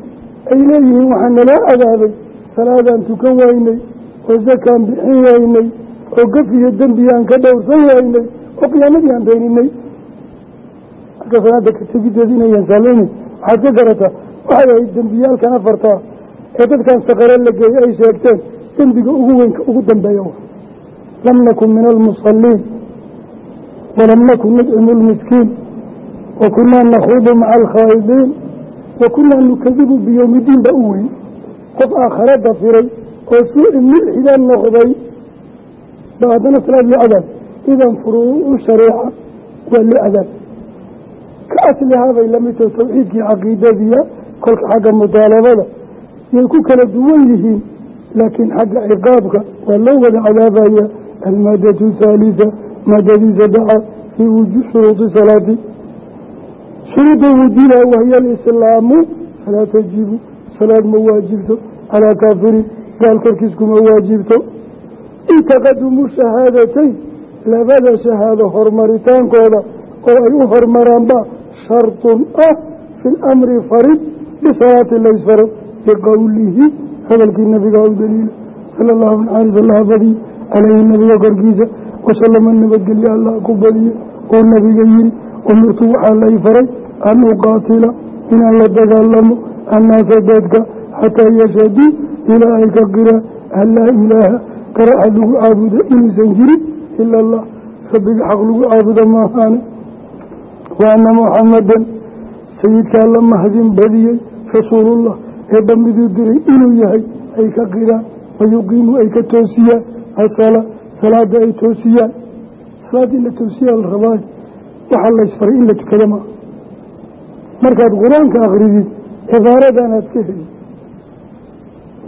ay leeyihiin waxaa naloo cadaabay salaadaan tukan waynay oo zakaan bixin waynay oo gaf iyo dembiyaan ka dhowrsan waynay oo qiyaamadii aan beeninay marka salaada ka tegideeda inayan saaleynin waxaad ka garataa waxay ahayd dembiyaalkan afartaa ee dadkan saqare la geeyey ay sheegteen dembiga ugu weynka ugu dambeeya lam nakun min almusaliin walam nakun nudcimu lmiskiin wa kunaa nakhuudu maca alkhaa'idiin wa kunaa nukadibu biyowmi diin baa u weyn qof aakhare dafiray oo suuci milxida noqday ba haddana salaad loo cadaab idan furuucu shareeca waa loo cadaab. Ka aslihaabay la mid tahay tawxiidkii caqiidadiya kolka xagga mutaalabada yay ku kala duwan yihiin laakiin xagga ciqaabka waa loo wada cadaabaya almaadatu haalisa maadadii saddexaad fii shuruudi salaati. Shuruuda wujuuba wahiya alislaamu falaa tajibu salaad ma waajibto calaa kaafirin gaal korkiis kuma waajibto. In taqadumu shahaadatayn labada shahaado horumaritaankooda oo ay u hormaraanba shartun ah fi lamri farid bisalaati laysfaro liqowlihi hadalkii nabiga u daliila sala allahu naxaris allaha badiye caleyhi nabiga korkiisa wasalama nabadgelye allah ku badiye uu nabiga yihi umirtu waxaa lay faray an uqaatila inaan la dagaalamo annaasa dadka xataa yashhaduu ilaa ay ka qiraan an laa ilaaha karaxa lagu caabudo inuusan jirin ila allah rabbiga xaq lagu caabudo maahaane wa ana muxamadan sayidkaa la mahadin badiyey rasuulullah eebba miduu diray inuu yahay ay ka qiraan wayuqiimu ay ka toosiyaan asala salaada ay toosiyaan salaada in la toosiyaa la rabaayo waxaa laysfaray in la tukada maa markaad qur'aanka akridid cibaaradan ka heli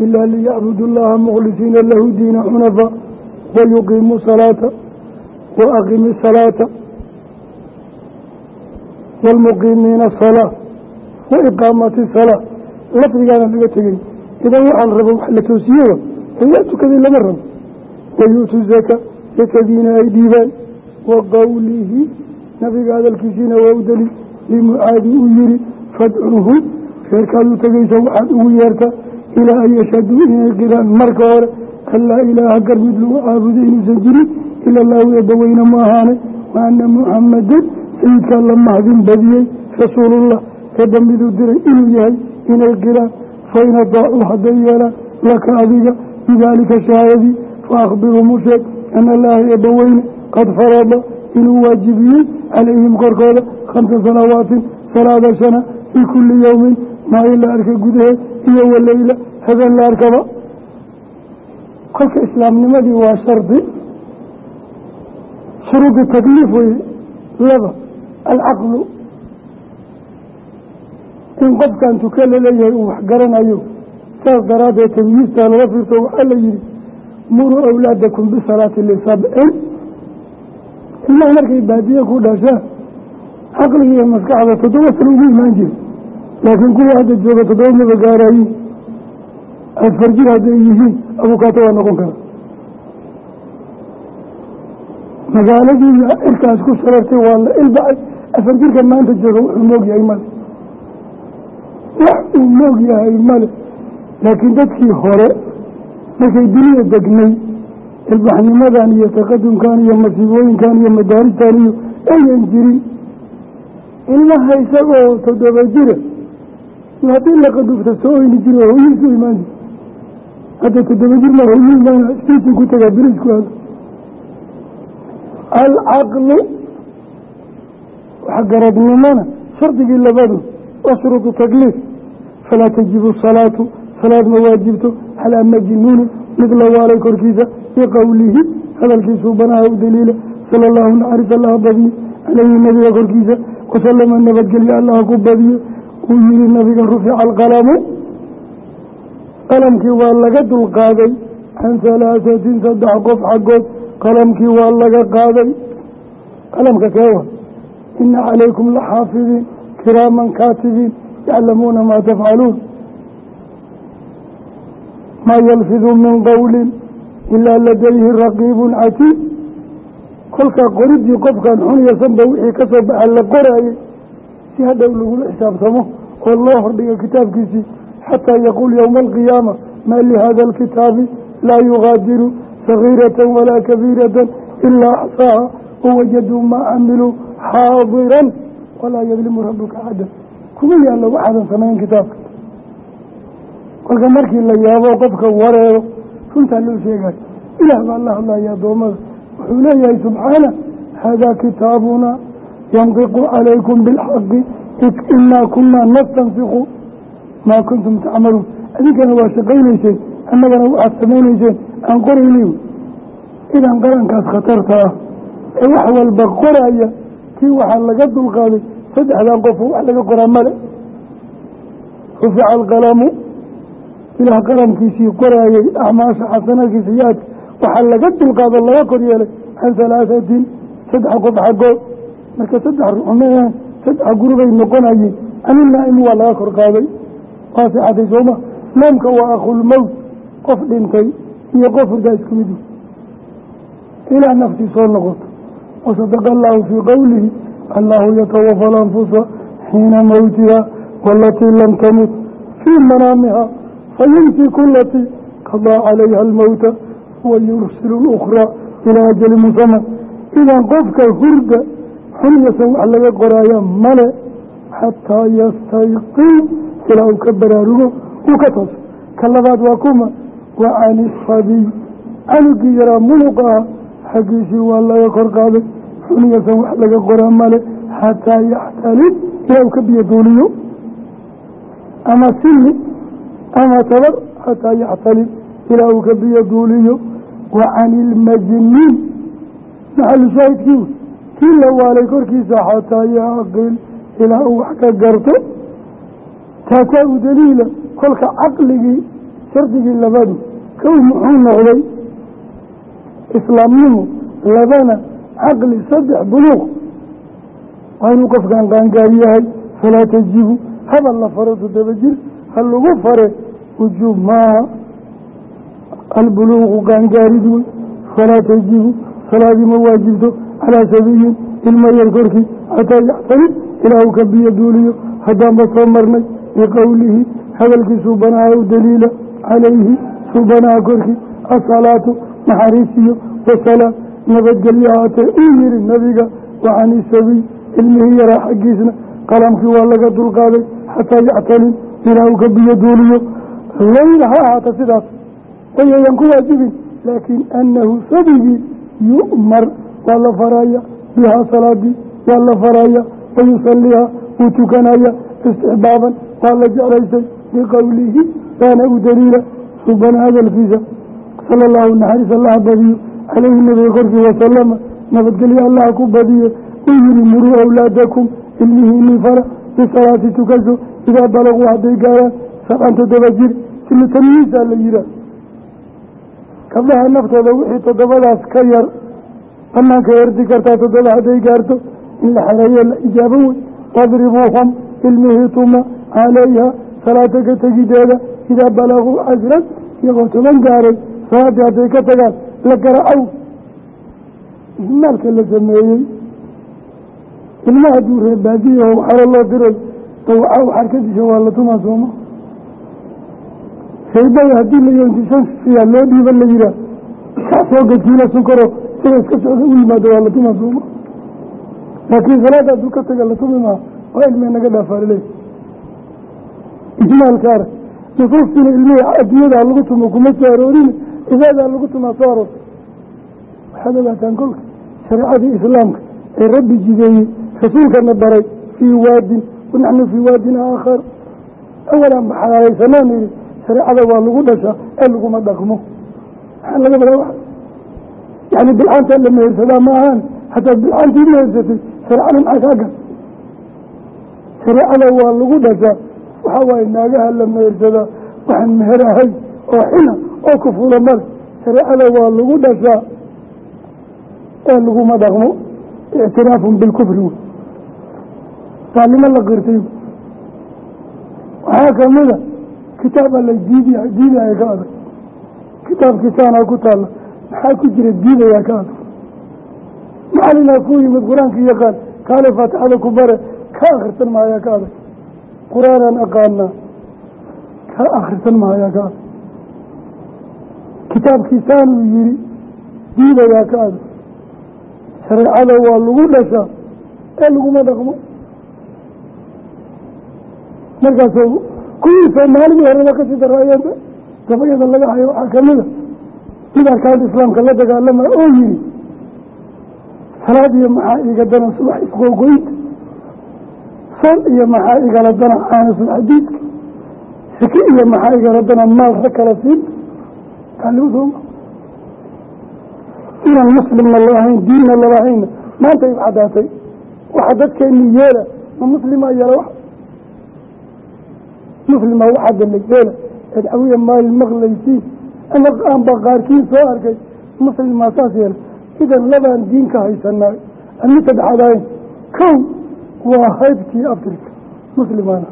ilaa liyacbudu llaha mukhlisiina lahu diina xunafaa wayuqiimu salaata wa aqimi salaata waalmuqiimiina asalaa wa iqaamati salaa lafdigaana laga tegay idan waxaa la rabo wax la toosiyaba ayaa tukaday lama rabo wayu'tu zaka zakadiina ay dhiibaan wa qowlihi nabiga hadalkiisiina waa u daliil limucaadi uu yihi fadcuhu reerkaad u tegaysa waxaad ugu yeertaa ilaa an yashhaduu inay qiraan. Marka hore an laa ilaaha gar mid lagu caabuday inuusan jirin ila allahu eebbaweyne ma ahaanay wa ana muxamadan sayidkaa la mahdin badiyey rasuulullah. Eebba miduu diray inuu yahay inay qiraan. Fain adaacuu hadday yeelaan laka adiga bidaalika shahaadadii fa akhbirhum u sheeg ana allaaha eebbaweyne qad farada. Inuu waajibiyey calayhim korkooda khamsa salawaatin salaada shana fii kulli yowmin maalin la arka gudaheed iyo waleyla habeen la arkaba kolka islaamnimadii waa shardi. Shuruudu takliif weye laba alcaqlu. In qofkan tuka la leeyahay uu wax garanayo saas daraaddeed tamyiistaa lala fiirto waxaa la yihi muruu awlaadakum bisalaati lisabcin ilmaha markay baadiye ku dhashaan caqliga iyo maskaxda toddoba sano ugu imaan jira laakiin kuwa hadda jooga toddoba maba gaarayin afar jir hadday yihiin abukaato waa noqon kara magaaladii cirkaas ku sharartay waa la ilbacay afar jirka maanta jooga wuxuu moog yahay male wax uu moog yahay male laakiin dadkii hore markay dunida degnay ilbaxnimadan iyo taqadumkan iyo masiibooyinkan iyo madaaristan iyo ayan jirin ilmaha isagoo toddoba jira haddii la qadufta soo oyni jiri oo hoyiisu imaan. Jir hadda toddoba jir mar hoyi imaan. Station ku tagaa birisku aado alcaqlu waxgaradnimona shardigii labadu waa shuruudu takliif falaa tajibu salaatu salaad ma waajibto. Calaa majnuuni mid la waalay korkiisa biqowlihi hadalkiisuu banaha u daliila. Sala allahu naxaris allaha badiye caleyhi nabiga korkiisa. Wasalama nabadgelye allaha ku badiye uu yihi nabiga rufica alqalamu. Qalamkii waa laga dulqaaday can halaasatin saddex qof xaggood. Qalamkii waa laga qaaday. Qalamka keewa ina calaykum laxaafidiin kiraaman kaatibiin yaclamuuna maa tafcaluun. Maa yalfidu min qowlin ilaa ladayhi raqiibun catiid kolkaa qoridii qofkan xun iyo sanba wixii ka soo baxa la qoraayey si hadhow lagula xisaabtamo oo loo hordhigo kitaabkiisii xataa yaquul yowma alqiyaama maa lihada alkitaabi laa yugaadiru sagiirata walaa kabiirata ilaa axsaaha wawajaduu maa camiluu xaadiran walaa yadlimu rabuka axada. Kuma yaallo waxaadan samayn kitaabka kolka markii la yaabo qofka wareero runtaa loo sheegayo ilaah baa la hadlaya addoommada wuxuu leeyahay subxaana haadaa kitaabunaa yandiqu calaykum bilxaqi inaa kunaa nastansiqu maa kuntum tacmaluun adinkana waa shaqaynayseen annagana waxaad samaynayseen aan qoraynay idan qarankaas khatarta ah ee wax walba qoraya kii waxaa laga dulqaaday saddexdan qofo wax laga qoraa male rufica alqalamu ilaah qalamkiisii qoraayey acmaasha xasanaadkii sayi-aadka waxaa laga dulqaado laga kor yeelay can halaahatin saddex qof xaggood marka saddex ruxmeen saddex gurubay noqonayeen ani naaim waa laga kor qaaday waa sixatay sooma. Naamka waa akhulmowt qof dhintay iyo qof hurdaa isku mid ilaa naftii soo noqoto. Wasadaqa allaahu fii qowlihi allahu yatawafa alanfusa xiina mowtiha walatii lam tamut fii manaamiha fayumsiku alatii qadaa calayha almowta wayursilu lukhraa ilaa ajali musaman idan qofka hurda yasan wax laga qoraaya male xataa yastayqin ilaa uu ka baraarugo uu ka tooso. Ka labaad waa kuma wa cani sabiy canugii yaraa muluqa ah xaggiisii waa laga kor qaaday. Xuniyasan wax laga qoraa male xataa yaxtalib ilaa uu ka biyo duuliyo ama sini ama tabar xataa yaxtalib ilaa uu ka biyo duuliyo wa cani ilmajniin maxalu shaahidkii wey kii la waalay korkiisa xataa yaaqil ilaa uu wax ka garto taasaa u daliila kolka caqligii shardigii labadu kow muxuu noqday islaamnimo labana caqli saddex buluuq. Waa inuu qofkan qaangaar yahay falaa tajibu habal la faro toddoba jir ha lagu fare wujuub maaha. Albuluuqu qaangaarid wey falaa tajibu salaadii ma waajibto calaa sabiyin ilmo yar korkii xataa yaxtarib ilaa ka biyo duuliyo haddaanba soo marnay biqowlihi hadalkii suubanaha u daliila calayhi suubanaha korkii asalaatu naxariisiyo wasalaam nabadgelyo haatee uu yihi nabiga wacani sabiy ilmihii yaraa xaggiisna qalamkii waa laga dulqaaday xataa yaxtalim ilaa ka biyo duuliyo layla ha ahaata sidaas wayayan ku waajibin laakiin anahu sabigii yu'mar waa la faraya bihaa salaadii waa la faraya wayusaliiha wuu tukanaya istixbaaban waa la jeclaysay biqowlihi waana u daliila subana hadalkiisa sala allahu naxariis allaha badiyo caleyhi nabiga korkii wasalama nabadgelyo allaha ku badiye uu yihi muruu awlaadakum ilmihiinii fara bisalaati tukaso idaa balaguu hadday gaaraan sabcan toddoba jir sila tamyiisaa la yihaa banaanka erdi kartaa toddoba hadday gaarto in la xareeyo la ijaabo wey wadribuuhum ilmihii tuma calayha salaata ka tegideeda idaa balaguu casran iyagoo toban gaaray salaadii hadday ka tagaan la garacow ihmaalka la sameeyey ilma hadduu reebaadiyaho waxaro loo diray ka disha waa la tumaa sooma shaydada haddii la yontishan siyaa loo dhiiba la yihaa soo gajiina sunkaro isaga iska socda u yimaado waa la tumaa sooma laakiin salaada hadduu ka taga la tumi maa waa ilmee naga dhaafaaliley ijmaalkaana nusuustina ilmihii adduunyadaa lagu tumo kuma soo aroorin cibaadaa lagu tumaa soo aroorta waxaad ogaataan kolka shareecadii islaamka ee rabbi jideeyey rasuulkana baray fii waadin wanaxnu fii waadin aakhar. Awalan baxalaalaysanaan yihi shareecada waa lagu dhashaa ee laguma dhaqmo. Maxaa laga badaa wa yani bilcaanta la mehersadaa ma ahaan hataad bilcaantii mehersatay shareecada maxaa kaa gal shareecada waa lagu dhashaa waxaa waaye naagaha la mehersadaa waxaan meher ahay oo xina oo kufula male shareecada waa lagu dhashaa ee laguma dhaqmo ictiraafun bilkufri wey gaalnimo la qirtay waxaa kamida kitaab alla diidi diidaya ka adag kitaabkiisaanaa ku taalla maxaa ku jira diidayaa ka adag macalinaa ku yimid qur'aanka yaqaan kaale faatixada ku bare. Ka akhrisan mahayaa ka adag qur'aanaan aqaanaa ka akhrisan mahayaa ka adag kitaabkiisaanuu yiri diidayaa ka adag shareecada waa lagu dhashaa ee laguma dhaqmo. Markaasoo kuwii soomaalidii horeba ka sii daraayeenba gabayada laga hayo waxaa kamida mid arkaan islaamka la dagaalama oo yiri salaad iyo maxaa iga dana subax isqoogoynta sol iyo maxaa igala dana caana sulxadiidka siki iyo maxaa igala dana maal ra kala siinta kaaligu sooma inaan muslimna laahayn diinna lalahayna maanta ay caddaatay. Waxa dadkeeni yeela ma muslimaa yeela muslima waxaa dala yeela adcawiya maal maqlaysiin ama aanba qaarkiin soo arkay muslimaa saas yeela idan labaan diin ka haysanaay ami saddexaadayn kow waa haybkii afrika. Muslimaana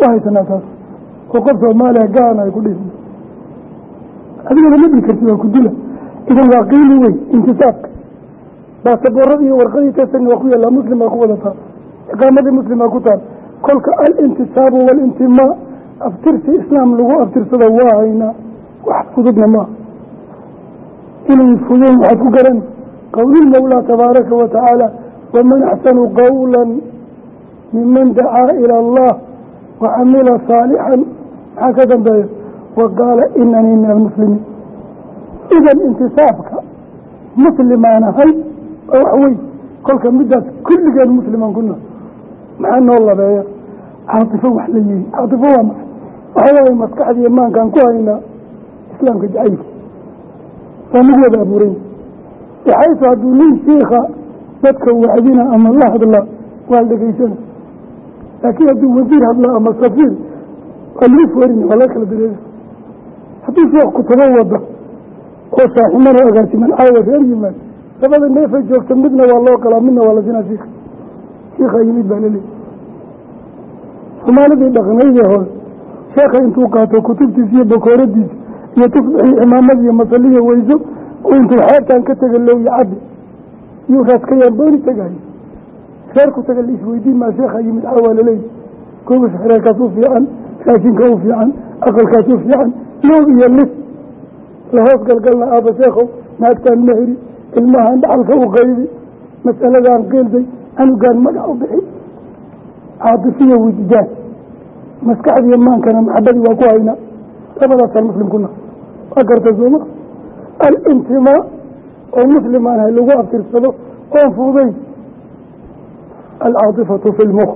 u haysanaa taas. Oo qof soomaaliya gaana ay ku dhisna adigana ma dhii karti waa ku dila. Idan waa qiili wey intisaabka baasaboorada iyo warqadii tasani waa ku yaallaa muslim baa ku wadataa iqaamadii muslimaa ku taal. Kolka alintisaabu waalintimaa aftirsi islaam lagu aftirsado waa haynaa wax fududna maaha inay fudeen waxaad ku garan qowlilmawlaa tabaaraka wa tacaala waman axsanu qawla miman dacaa ila allah wacamila saalixan maxaa ka dambeeya wa qaala inanii min almuslimiin idan intisaabka muslimaan ahay wax weyn kolka midaas kulligeen muslimaan ku nahay maxaa noo labeeya? Caatifo wax la yihi caatifo waa maxay? Waxaaway maskaxdiiyo maankaan ku haynaa islaamka jacaylka waa nagu wada abuuray. Waxayse hadduu nin shiika dadka wacdina ama la hadla waa la dhegaysana laakiin hadduu wasiir hadla ama safiir waa lagu forin waa laga kala dareera hadduu sheekh kutabo wada oo saaximana agaasiman caawa reer yimaad labada neefay joogta midna waa loo qalaa midna waa la sinaa shiika shiika yimid baa laleeyahy soomaalidii dhaqnaydii hore sheekha intuu qaato kutubtiisa iyo bakooradiisa iyo tusbixii cimaamad iyo masaliya weyso oo intuu xeertaan ka tega lowya cabdi iyuu raaskayaan booni tegayo reer ku taga laisweydiin maa sheekha yimid cawaa laleeyahy goobasha xereerkaas u fiican raashinka u fiican aqalkaas u fiican loob iyo lis lahoos galgalna aaba sheekhow naagtaan mehri ilmahan dhaxalka u qaybi. Mas'aladaan qeelday anugaan magac u bixi. Caatifiya wijdaan maskaxdiiyo maankana maxabadii waa ku haynaa labadaasaan muslim ku nahay waa garta sooma oo muslimaan hay lagu abtirsado oon fuuday alcaatifatu fi lmuk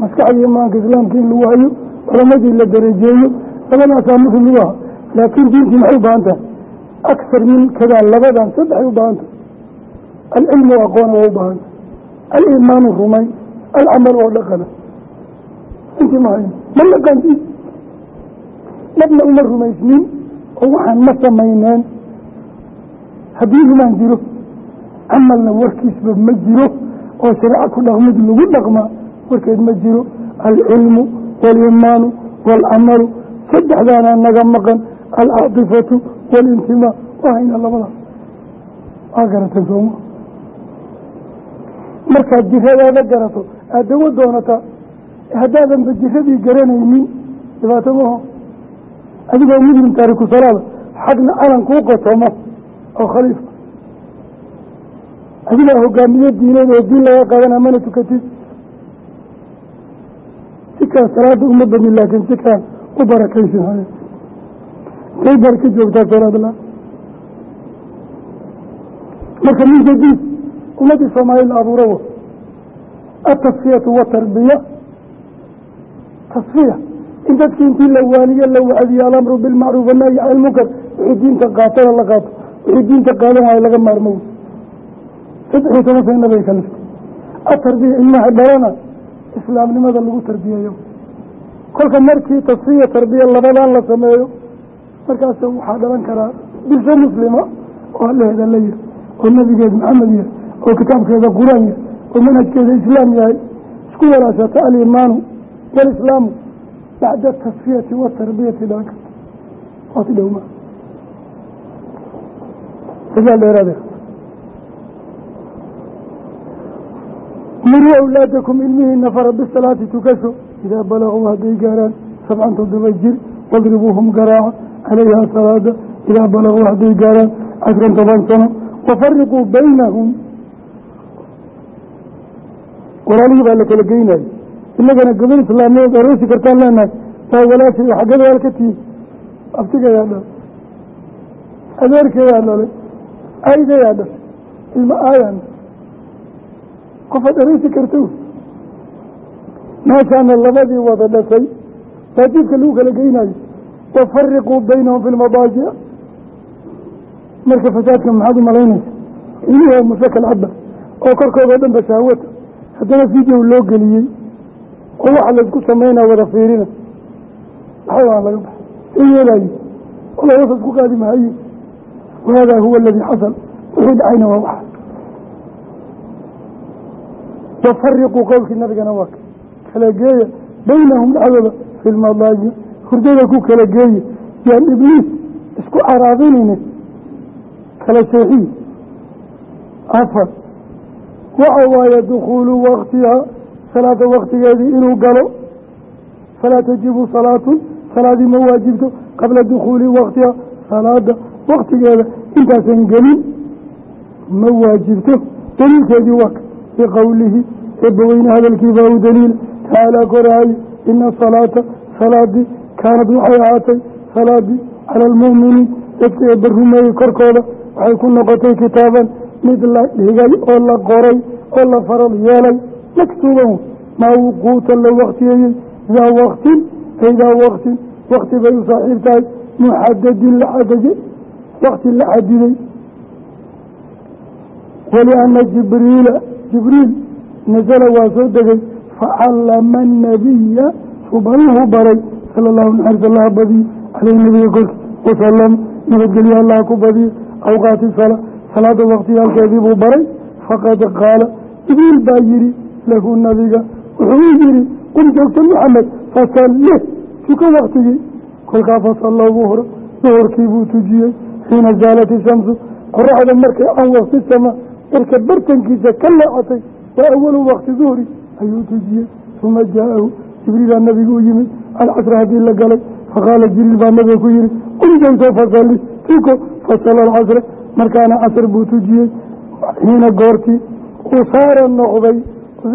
maskaxdiiyo maanka islaamka in lagu hayo culamadii la darajeeyo labadaasaa muslim lagu aha laakiin diintii maxay u baahan tahay aksar min kadaa labadan saddexay u baahan tahay alcilmu aqoona waa u baahan tahay aliimaanu rumayn alcamal oo dhaqana intii ma ma dhaqantiin dhabna uma rumaysnin oo waxaan ma samayneen. Haddii imaan jiro camalna warkiisba ma jiro oo shareeco ku dhaqmid lagu dhaqmaa warkeed ma jiro. Alcilmu waaliimaanu waalcamalu saddexdaana naga maqan alcaatifatu waalintimaa waa hayna labadaas waa garatan sooma markaad jiradaada garato aada dawo doonataa haddaadanba jiradii garanaynin. Dhibaato maho adigoo muslim taariku salaada xagna calan kuu qotomo oo khaliifa adigaa hogaamiye diineed oo diin laga qaadana mana tukatid. Sikaa salaada uma badnin laakiin sikaa u barakaysin haya intay bar ka joogtaa salaad la. Marka min jadiid ummadii soomaaliya la abuuro wa atasfiyatu watarbiya tasfiya in dadkii intii la waaniyo la wacdiyo alamru bilmacruuf annahyi can ilmunkar wixii diinta qaatana la qaato. Wixii diinta qaadan waayo laga maarmo saddex iyo toban sana nabay kaliftay atarbiya ilmaha dhalana islaamnimada lagu tarbiyeeyo kolka markii tasfiya tarbiya labadan la sameeyo markaas waxaa dhalan karaa bulsho muslima oo allaheeda la yiri oo nabigeed maxamed yahay oo kitaabkeeda qur'aan yahay oo manhajkeeda islaam yahay. Isku walaashata alimaanu walislaamu bacda atasfiyati watarbiyati dhalan karta waati dhowma dagaal dheeraade muruu awlaadakum ilmihiina fara bisalaati tukaso idaa balaguu hadday gaaraan sabcan toddoba jir wadribuuhum garaaca calayha salaada idaa balaguu hadday gaaraan cashran toban sano wafariquu baynahum walaalihii baa la kala geynaya inagana gobol islaamiyeed aroosi kartaan leenahay waa walaashay xaggada waal ka tihi abtigayaa dhalay adeerkayaa dhalay aydayaa dhalay ilma aayaan qofaad aroosi karta meeshaana labadii wada dhashay waajiibka lagu kala geynayo wafariquu baynahum fi lmadaajic marka fasaadka maxaad u malaynaysa ilmihii mushakal caba oo korkooda dhan ba shahwata haddana video loo geliyey oo waxa laysku samaynaa wada fiirina. Waxaa laga baxay. I yeelayo wala wasas ku qaadi mahaye wahada huwa aladii xasal. Wixii dhacayna waa waxa wafariquu qowlkii nabigana waa kala geeya. Baynahum dhexdooda fi lmadaajic hurdada ku kala geeye yaan ibliis isku caraabinayna kala seexiye afar. Waxa waaye dukhuulu waktihaa salaada waktigeedii inuu galo falaa tajibu salaatun salaadii ma waajibto qabla dukhuuli waktihaa salaada waktigeeda intaasan gelin ma waajibto. Daliilkeedii waa biqowlihi hadalkii baa u daliila tacaalaa koraaye ina asalaata salaadii kaanad waxay ahaatay salaadii cala almu'miniin dadka eebba rumeeyey korkooda waxay ku noqotay kitaaban mid la dhigay oo la qoray oo la faral yeelay maktuuban maa wuquuta la waktiyeeyey daa waktin ay daa waktin wakti bay u saaxiib tahay. Muxadadin la xadaje wakti la xadiday waliana jibriila jibriil nasala waa soo degay. Facallama annabiya subanuhu baray. Sala allahu naxaris allaha badiyo caleyhi nabiga korki wasalam nabadgelyo allah ku badiyo awqaati salaa salaada waktiyaalkeedii buu baray. Faqad qaala jibriil baa yihi lahu nabiga. Wuxuu u yihi qum joogta maxamed fasallih. Tuka waktigii kolkaa fasalla duhra duhurkii buu tujiyey. Xiina zaalat ishamsu qoraxda markay can waqti sama irka bartankiisa ka leecatay waa awalu wakti duhri ayuu tujiyey. Uma jaa-ahu jibriilaa nabiga u yimid. Alcasra haddii la galay faqaala jibriil baa nabiga ku yihi qum joogto fasalli tuko fasalla alcasra markaana casr buu tujiyey. Xiina goortii uu saara noqday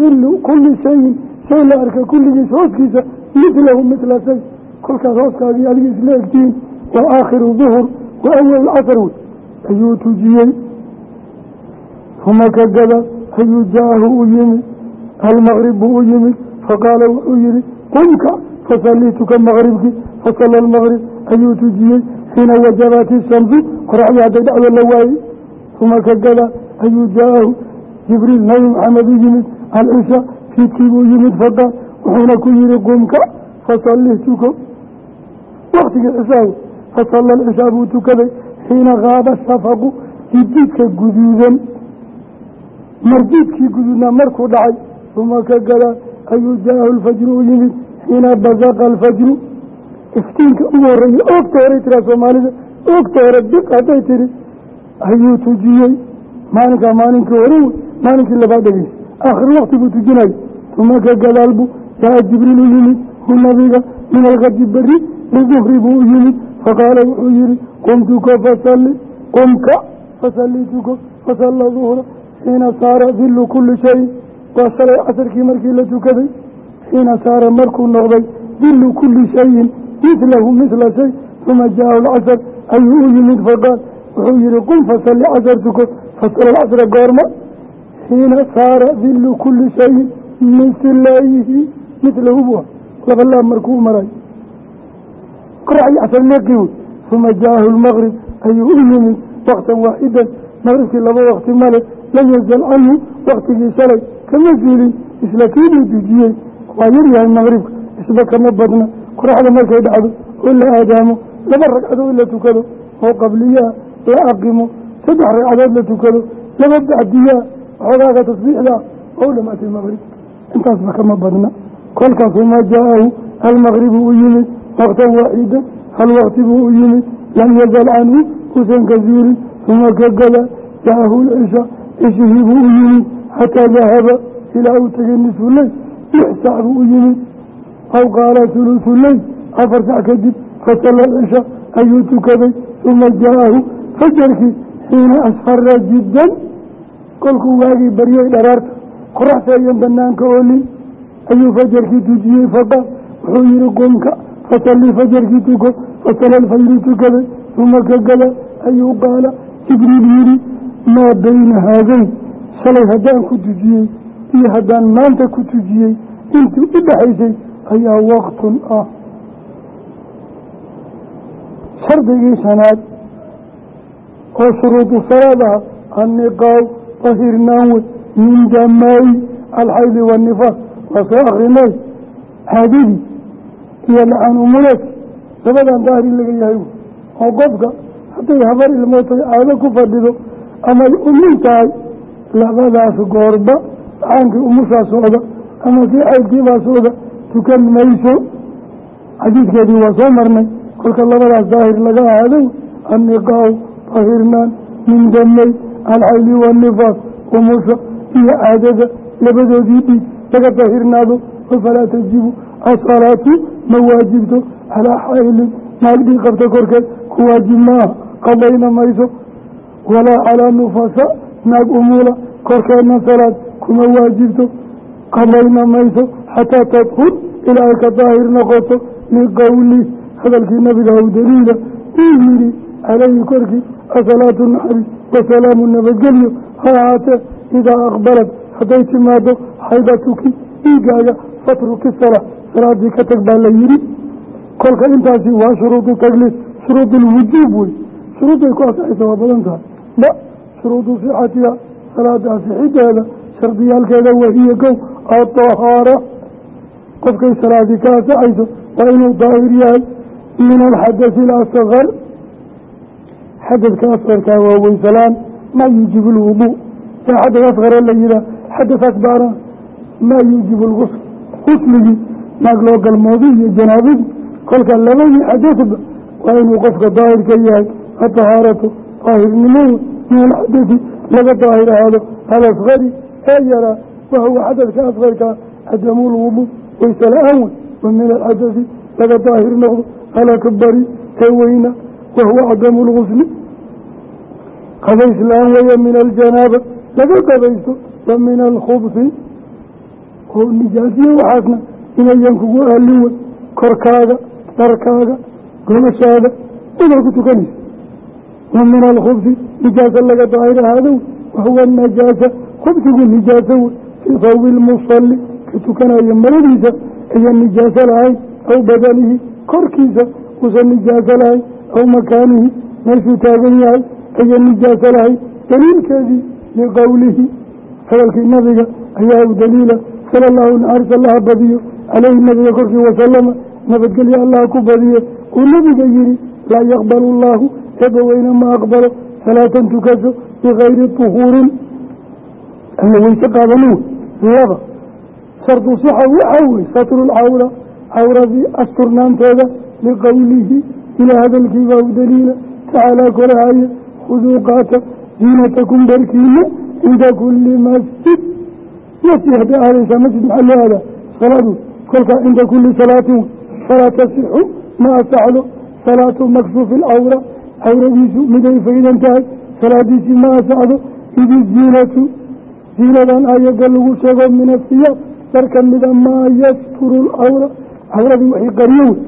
dillu kulli shayin shay la arka kulligiis hooskiisa midlahu midla shay kolkaas hooskaagii adiga isla egtihiin waa aakhiru duhur wa awal casr wey ayuu tujiyey uma ka gada ayuu jaahu u yimid almaqrib buu u yimid faqaala wuxuu yihi qumka fasallituka maqribkii fasalla almaqrib ayuu tujiyey xiina wajabat ishamsu qoraxdii hadday dhacdo la waayey uma ka gada ayuu jaahu jibriil nabi maxamed u yimid alcisha fiidkii buu yimid faqaal wuxuuna ku yihi qumka fasallih tuko. Waktigii cishaa fasalla alcishaa buu tukaday xiina kaaba shafaqu didiidka guduudan. Mardiidkii guduudnaa markuu dhacay uma ka gadaa ayuu jaahu lfajru u yimid xiina basaqa alfajru. Iftiinka ugu horreeyey oogta horay tiraa soomaalida oogta hore biq hadday ayuu tujiyey. Maalinkaa maalinkii hore aakhir wakti buu tujinaya uma ka gadaalbu jaa jibriil u yimid hu nabiga min alkadi beri liduhri buu u yimid faqaala wuxuu yihi qum tuko fasalli qumka fasalli tuko fasalla duhra xiina saara dillu kulli shayin waa shalay casarkii markii la tukaday xiina saara markuu noqday dillu kulli shayin midlahu midla shay uma jaahu lcasr ayuu u yimid faqaal wuxuu yihi qum fasalli casar tuko fasala xiina saara dillu kulli shayin mislaayihi midlahu bua laba laab markuu maray qoraxdii casar meeqii wey uma jaahu lmaqrib ayuu u yimid waktan waaxidan maqribkii laba wakti male lam yazal canhu waktigii shalay kama zuulin isla kiibuu dujiyey waa yaryahay maqribka isba kama badna qoraxda markay dhacdo oo la aadaamo laba ragcadood in la tukado oo qabliyaa la aqimo saddex ragcadood la tukado laba bacdiyaa waxoogaaga tasbiixda oo u dhamaatay maqrib intaasba kama badna. Kolkaas uma jaa-ahu almaqribu u yimid waktan waaxida hal wakti buu u yimid lam yazal canhu usan ka zuulin uma ka gada jaahu lcisha cishihii buu u yimid xataa dahaba ilaa uu tegay nisfu leyl lix sac buu u yimid. Aw qaala hulusu leyl afar sac kadib fasalla alcisha ayuu tukaday uma jaa-ahu fajarkii xiina asfara jiddan kolkuu waagii baryay dharaarta qoraxseeyan banaanka oolin ayuu fajarkii tujiyey faqaal wuxuu yihi qumka fasalli fajarkii tuko fasala alfajri tukaday uma ka gada ayuu qaala jibriil yihi maa bayna haadayn shalay haddaan ku tujiyey iyo haddaan maanta ku tujiyey intii u dhexaysay ayaa waqtun ah. Shardigii shanaad oo shuruudu salaad ah anniqaaw dahirnaan wey min damaayi alxaydi waannifaas waa soo akrinay caadadii iyo lacan umuleedki labadan daahir in laga yahay oo qofka hadday habar ilmootay caado ku fadhido amay umin tahay labadaas goorba lacaankii umushaa socda ama kii xaydkiibaa socda tukan mayso xadiidkeedii waa soo marnay kolka labadaas daahir laga ahaaday anniqaaw dahirnaan min damay alxayli waannifaas umusha iyo caadada labadoodii dhiig laga dahirnaado falaa tajibu asalaatu ma waajibto calaa xaylin. Naag dhiig qabta korkeed ku waajib maaha qadayna mayso walaa calaa nufasa naag umuula korkeedna salaad kuma waajibto qadayna mayso xataa tadhur ilaa ay ka daahir noqoto liqowli hadalkii nabiga aw daliila uu yihi calayhi korkii asalaatu naxariis wasalaamu nabadgelyo ha ahaatee idaa aqbalad hadday timaado xaydatuki dhiigaaga fatruki salaa salaadii ka tag baa la yidhi kolka intaasi waa shuruudu tagliif shuruud lwujuub wey shuruudday ku asaxaysa waa badan tahay ba shuruudu sixatiha salaada asixideeda shardiyaalkeeda wahiya kow adahaara qofkay salaadii ka asaxayso waa inuu daahir yahay min alxadasi xadadka asqarkaa waa weysalaan maa yuujibu lwuduu ee xadad asqare la yihaah xadad akbaara maa yuujibu lgusl gusligii naag loo galmooday iyo janaabadii kolka labadii xadadba waa inuu qofka daahirka yahay atahaaratu daahirnimo min alxadadi laga daahir ahaado alasqari ee yaraa wahuwa xadadka asqarkaa cadamu lwuduu weyse la'aan wey wa min alxadadi laga daahir noqdo alakbari ee weyna wahuwa cadamu lgusli qabays la'aan weeye min aljanaaba laga qabaysto wa min alkhubsi oo nijaasiye waxaasna inayan kugu aaliwe korkaaga dharkaaga golashaada idaa ku tukanaysa wa min alkhubsi nijaasa laga daahir ahaadow wahuwa najaasa khubsigu nijaaso wey fii sawbi lmusalli ka tukanayo maradiisa ayan nijaaso lahayn aw badanihi korkiisa uusan nijaaso lahayn aw makaanihi meeshuu taagan yahay ayan nijaaso lahayn daliilkeedii liqowlihi hadalkii nabiga ayaa u daliila sala allahu naxaris allaha badiyo caleyhi nabiga korkii wasalama nabadgelyo allaha ku badiye uu nabiga yihi laa yaqbalu allaahu eebaweyne ma aqbalo salaatan tukaso bikayri tuhuurin alla weyse qaadanin wey laba shardu sixa waxaa wey satru lcawra cawradii asturnaanteeda liqowlihi ilaa hadalkiibaa u daliila tacaalaa korahaya khuduu qaata ziinatakum dharkiina cinda kuli masjid masjid hadday aadaysaa masjid maxaa loo aadaa salaadu kolkaa cinda kuli salaatin falaa tasixu ma asaxdo salaatu maksuufi alcawra cawradiisu miday faydan tahay salaadiisii ma asaxdo idi ziinatu ziinadan ayaga lagu sheego min asiyaab dar ka mida maa yasturu lcawra cawradii waxay qariyo wey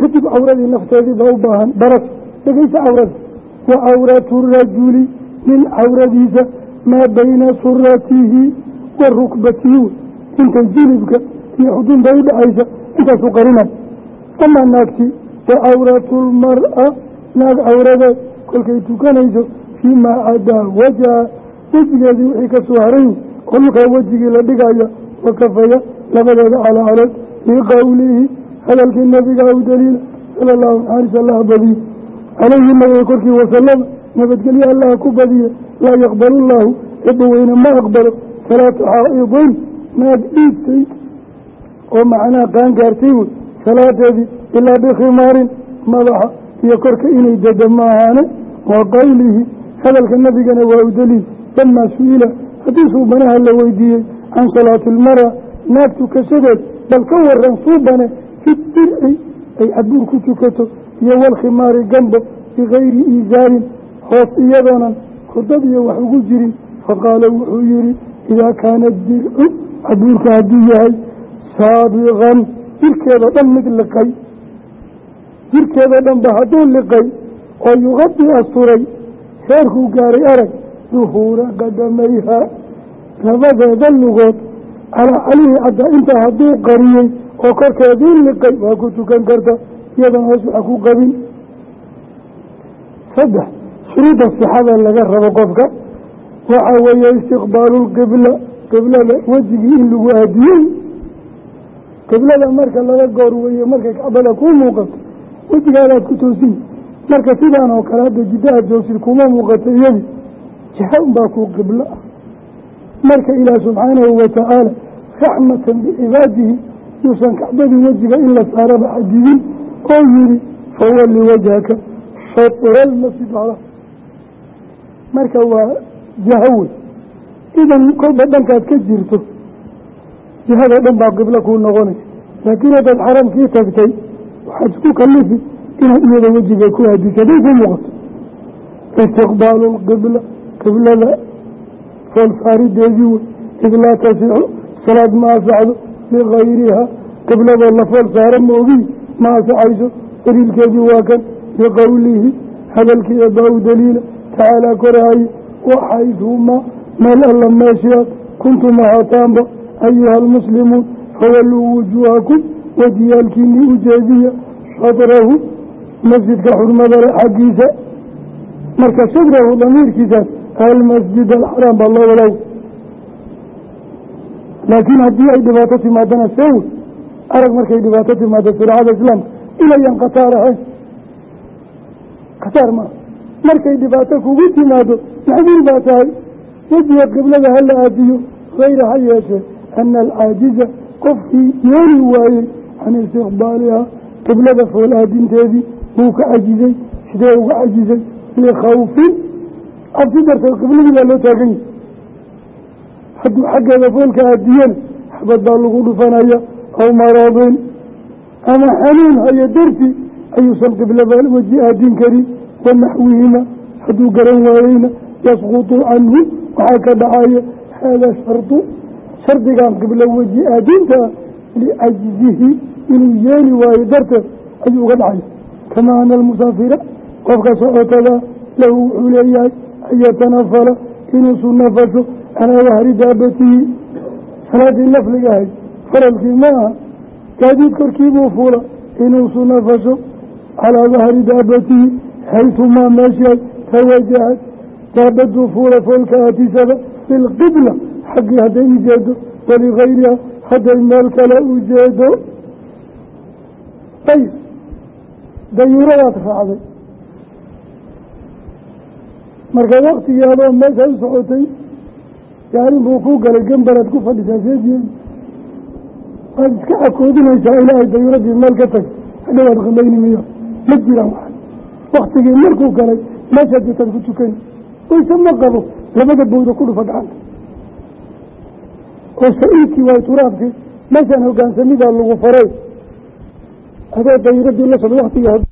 kadib cawradii nafteedii baa u baahan baras dhegeysa cawrada wa cawratu rajuli nin cawradiisa maa bayna suratihi wa rukbatihi. Wey inta jilibka iyo xudunta udhaxaysa intaasu qarinay amaa naagtii wa cawratu lmara naag cawradeed kolkay tukanayso fii maa cadaa wajaha wejigeedii wixii ka soo haray oo wejigii la dhigaya wa kafaya labadeeda calaalood biqowlihi hadalkii nabiga u daliila sala allahu naxaris allaha badiye calayhi nabiga korkii wasalama nabadgelyo allaha ku badiye laa yaqbalu llaahu eebbaweyne ma aqbalo salaata xaaidin naag dhiigtay oo macnaha qaangaartay wey salaadeedii ilaa bikhimaarin madaxa iyo korka inay dada maahaane wa qowlihi hadalka nabigana waa u daliil lamaa su'ila haddii suubanaha la weydiiyey can salaati ilmara naag tukashadeed bal ka waran suubane fi dirci ay cabuur ku tukato iyo walkhimaari gambo bikayri iisaarin hoos iyadoonan kordad iyo wax ugu jirin. Faqaala wuxuu yihi idaa kaana dircu cabuurka hadduu yahay saabiqan jirkeedao dhan mid liqay. Jirkeedao dhan ba hadduu liqay oo yuqadi asturay heerkuu gaaray arag duhuura qadamayha labadeeda lugood calaa calihii caddaa intaa hadduu qariyey oo korkeedii liqay waa ku tukan karta iyadan hoos waxa ku qabin. Saddex shuruudda sixada laga rabo qofka waxa weeye istiqbaalu lqibla qiblada wejigii in lagu aadiyey. Qiblada marka laga goor weeye markay kacbada kuu muuqato wejigaadaad ku toosin. Marka sidaan oo kale hadda jidda aad joogsid kuma muuqato iyadii jiha unbaa kuu qiblo ah marka ilaah subxaanahu watacaala raxmatan bicibaadihi yuusan kacbadii wejiga in la saaraba xadidin oo yihi fawalli wajhaka shatra almasjid ala marka waa jiho wey idan kolba dhankaad ka jirto jihadoo dhan baa qiblo kuu noqonaysa. Laakiin haddaad xaramkii tagtay waxaad isku kalifi inaad iyada wejiga ku aadiso haday ku muuqato istiqbaalu lqibla qiblada foolsaarideedii wey id laa tasixu salaad ma asaxdo ligayriha qibladoo la fool saara maogi ma asaxayso daliilkeedii waa kan biqowlihi hadalkii eebaa u daliila tacaalaa koraaye waxaydumaa meel alla meeshaad kuntum ahaataanba ayuha almuslimuun fawalluu wujuuhakum wejiyaalkiinii u jeediya shadrahu masjidka xurmadale xaggiisa. Marka shadrahu damiirkiisaas almasjid alxaraam baa loo wadaw laakiin haddii ay dhibaato timaadana seewe arag markay dhibaato timaado siraacada islaamka inayan khataar ahayn khataar maaha markay dhibaato kugu timaado maxduur baa tahay. Wejiga qiblada hala aadiyo hayra ha yeeshee ana alcaajiza qofkii yeeli waayey can istiqbaaliha qiblada fool aadinteedii wuu ka cajizay sidee uga cajizay? Likhawfin. Cabsi darteed qibladii baa loo taagan yahay hadduu xaggeeda foolka aadiyana xabad baa lagu dhufanaya aw maradin ama xanuun hayo darti ayuusan qiblaba weji aadin karin wanaxwihima hadduu garan waayeyna yasqutu canhu waxaa ka dhacaya haada shardu shardigan qiblo weji aadinta ah licajzihi inuu yeeli waayo darteed ayuu uga dhacaya kamaa ana almusaafira qofka socotada lahu wuxuu leeyahay an yatanafala inuu sunafasho calaa dahri daabatihi salaadii nafliga ahayd faralkii ma aha gaadiid korkiibuu fuula inuu sunafasho calaa dahri daabatihi xaytumaa meeshaay tawajahad daabaduu fuula foolka aatisaba bilqibla xaggii hadday u jeedo waligayriha hadday meel kale u jeedo ayb dayuuradaad raacday marka waktigii adoo meesha u socotay gaarin buu ku galay gambaraad ku fadhisaa seejeedi waad iska cakoodinaysaa ilaahay dayuuradii meel ka tag. Hadhowaad qabayni miyo ma jiraan wax. Waktigii markuu galay meeshaad joogtaad ku tukani wayse ma qabo labada bowda ku dhufa gacanta. Oo sa-iidkii waay turaabkii. Meeshaan hogaansamidaa lagu faray. Adoo dayuuradii la socdo waktigii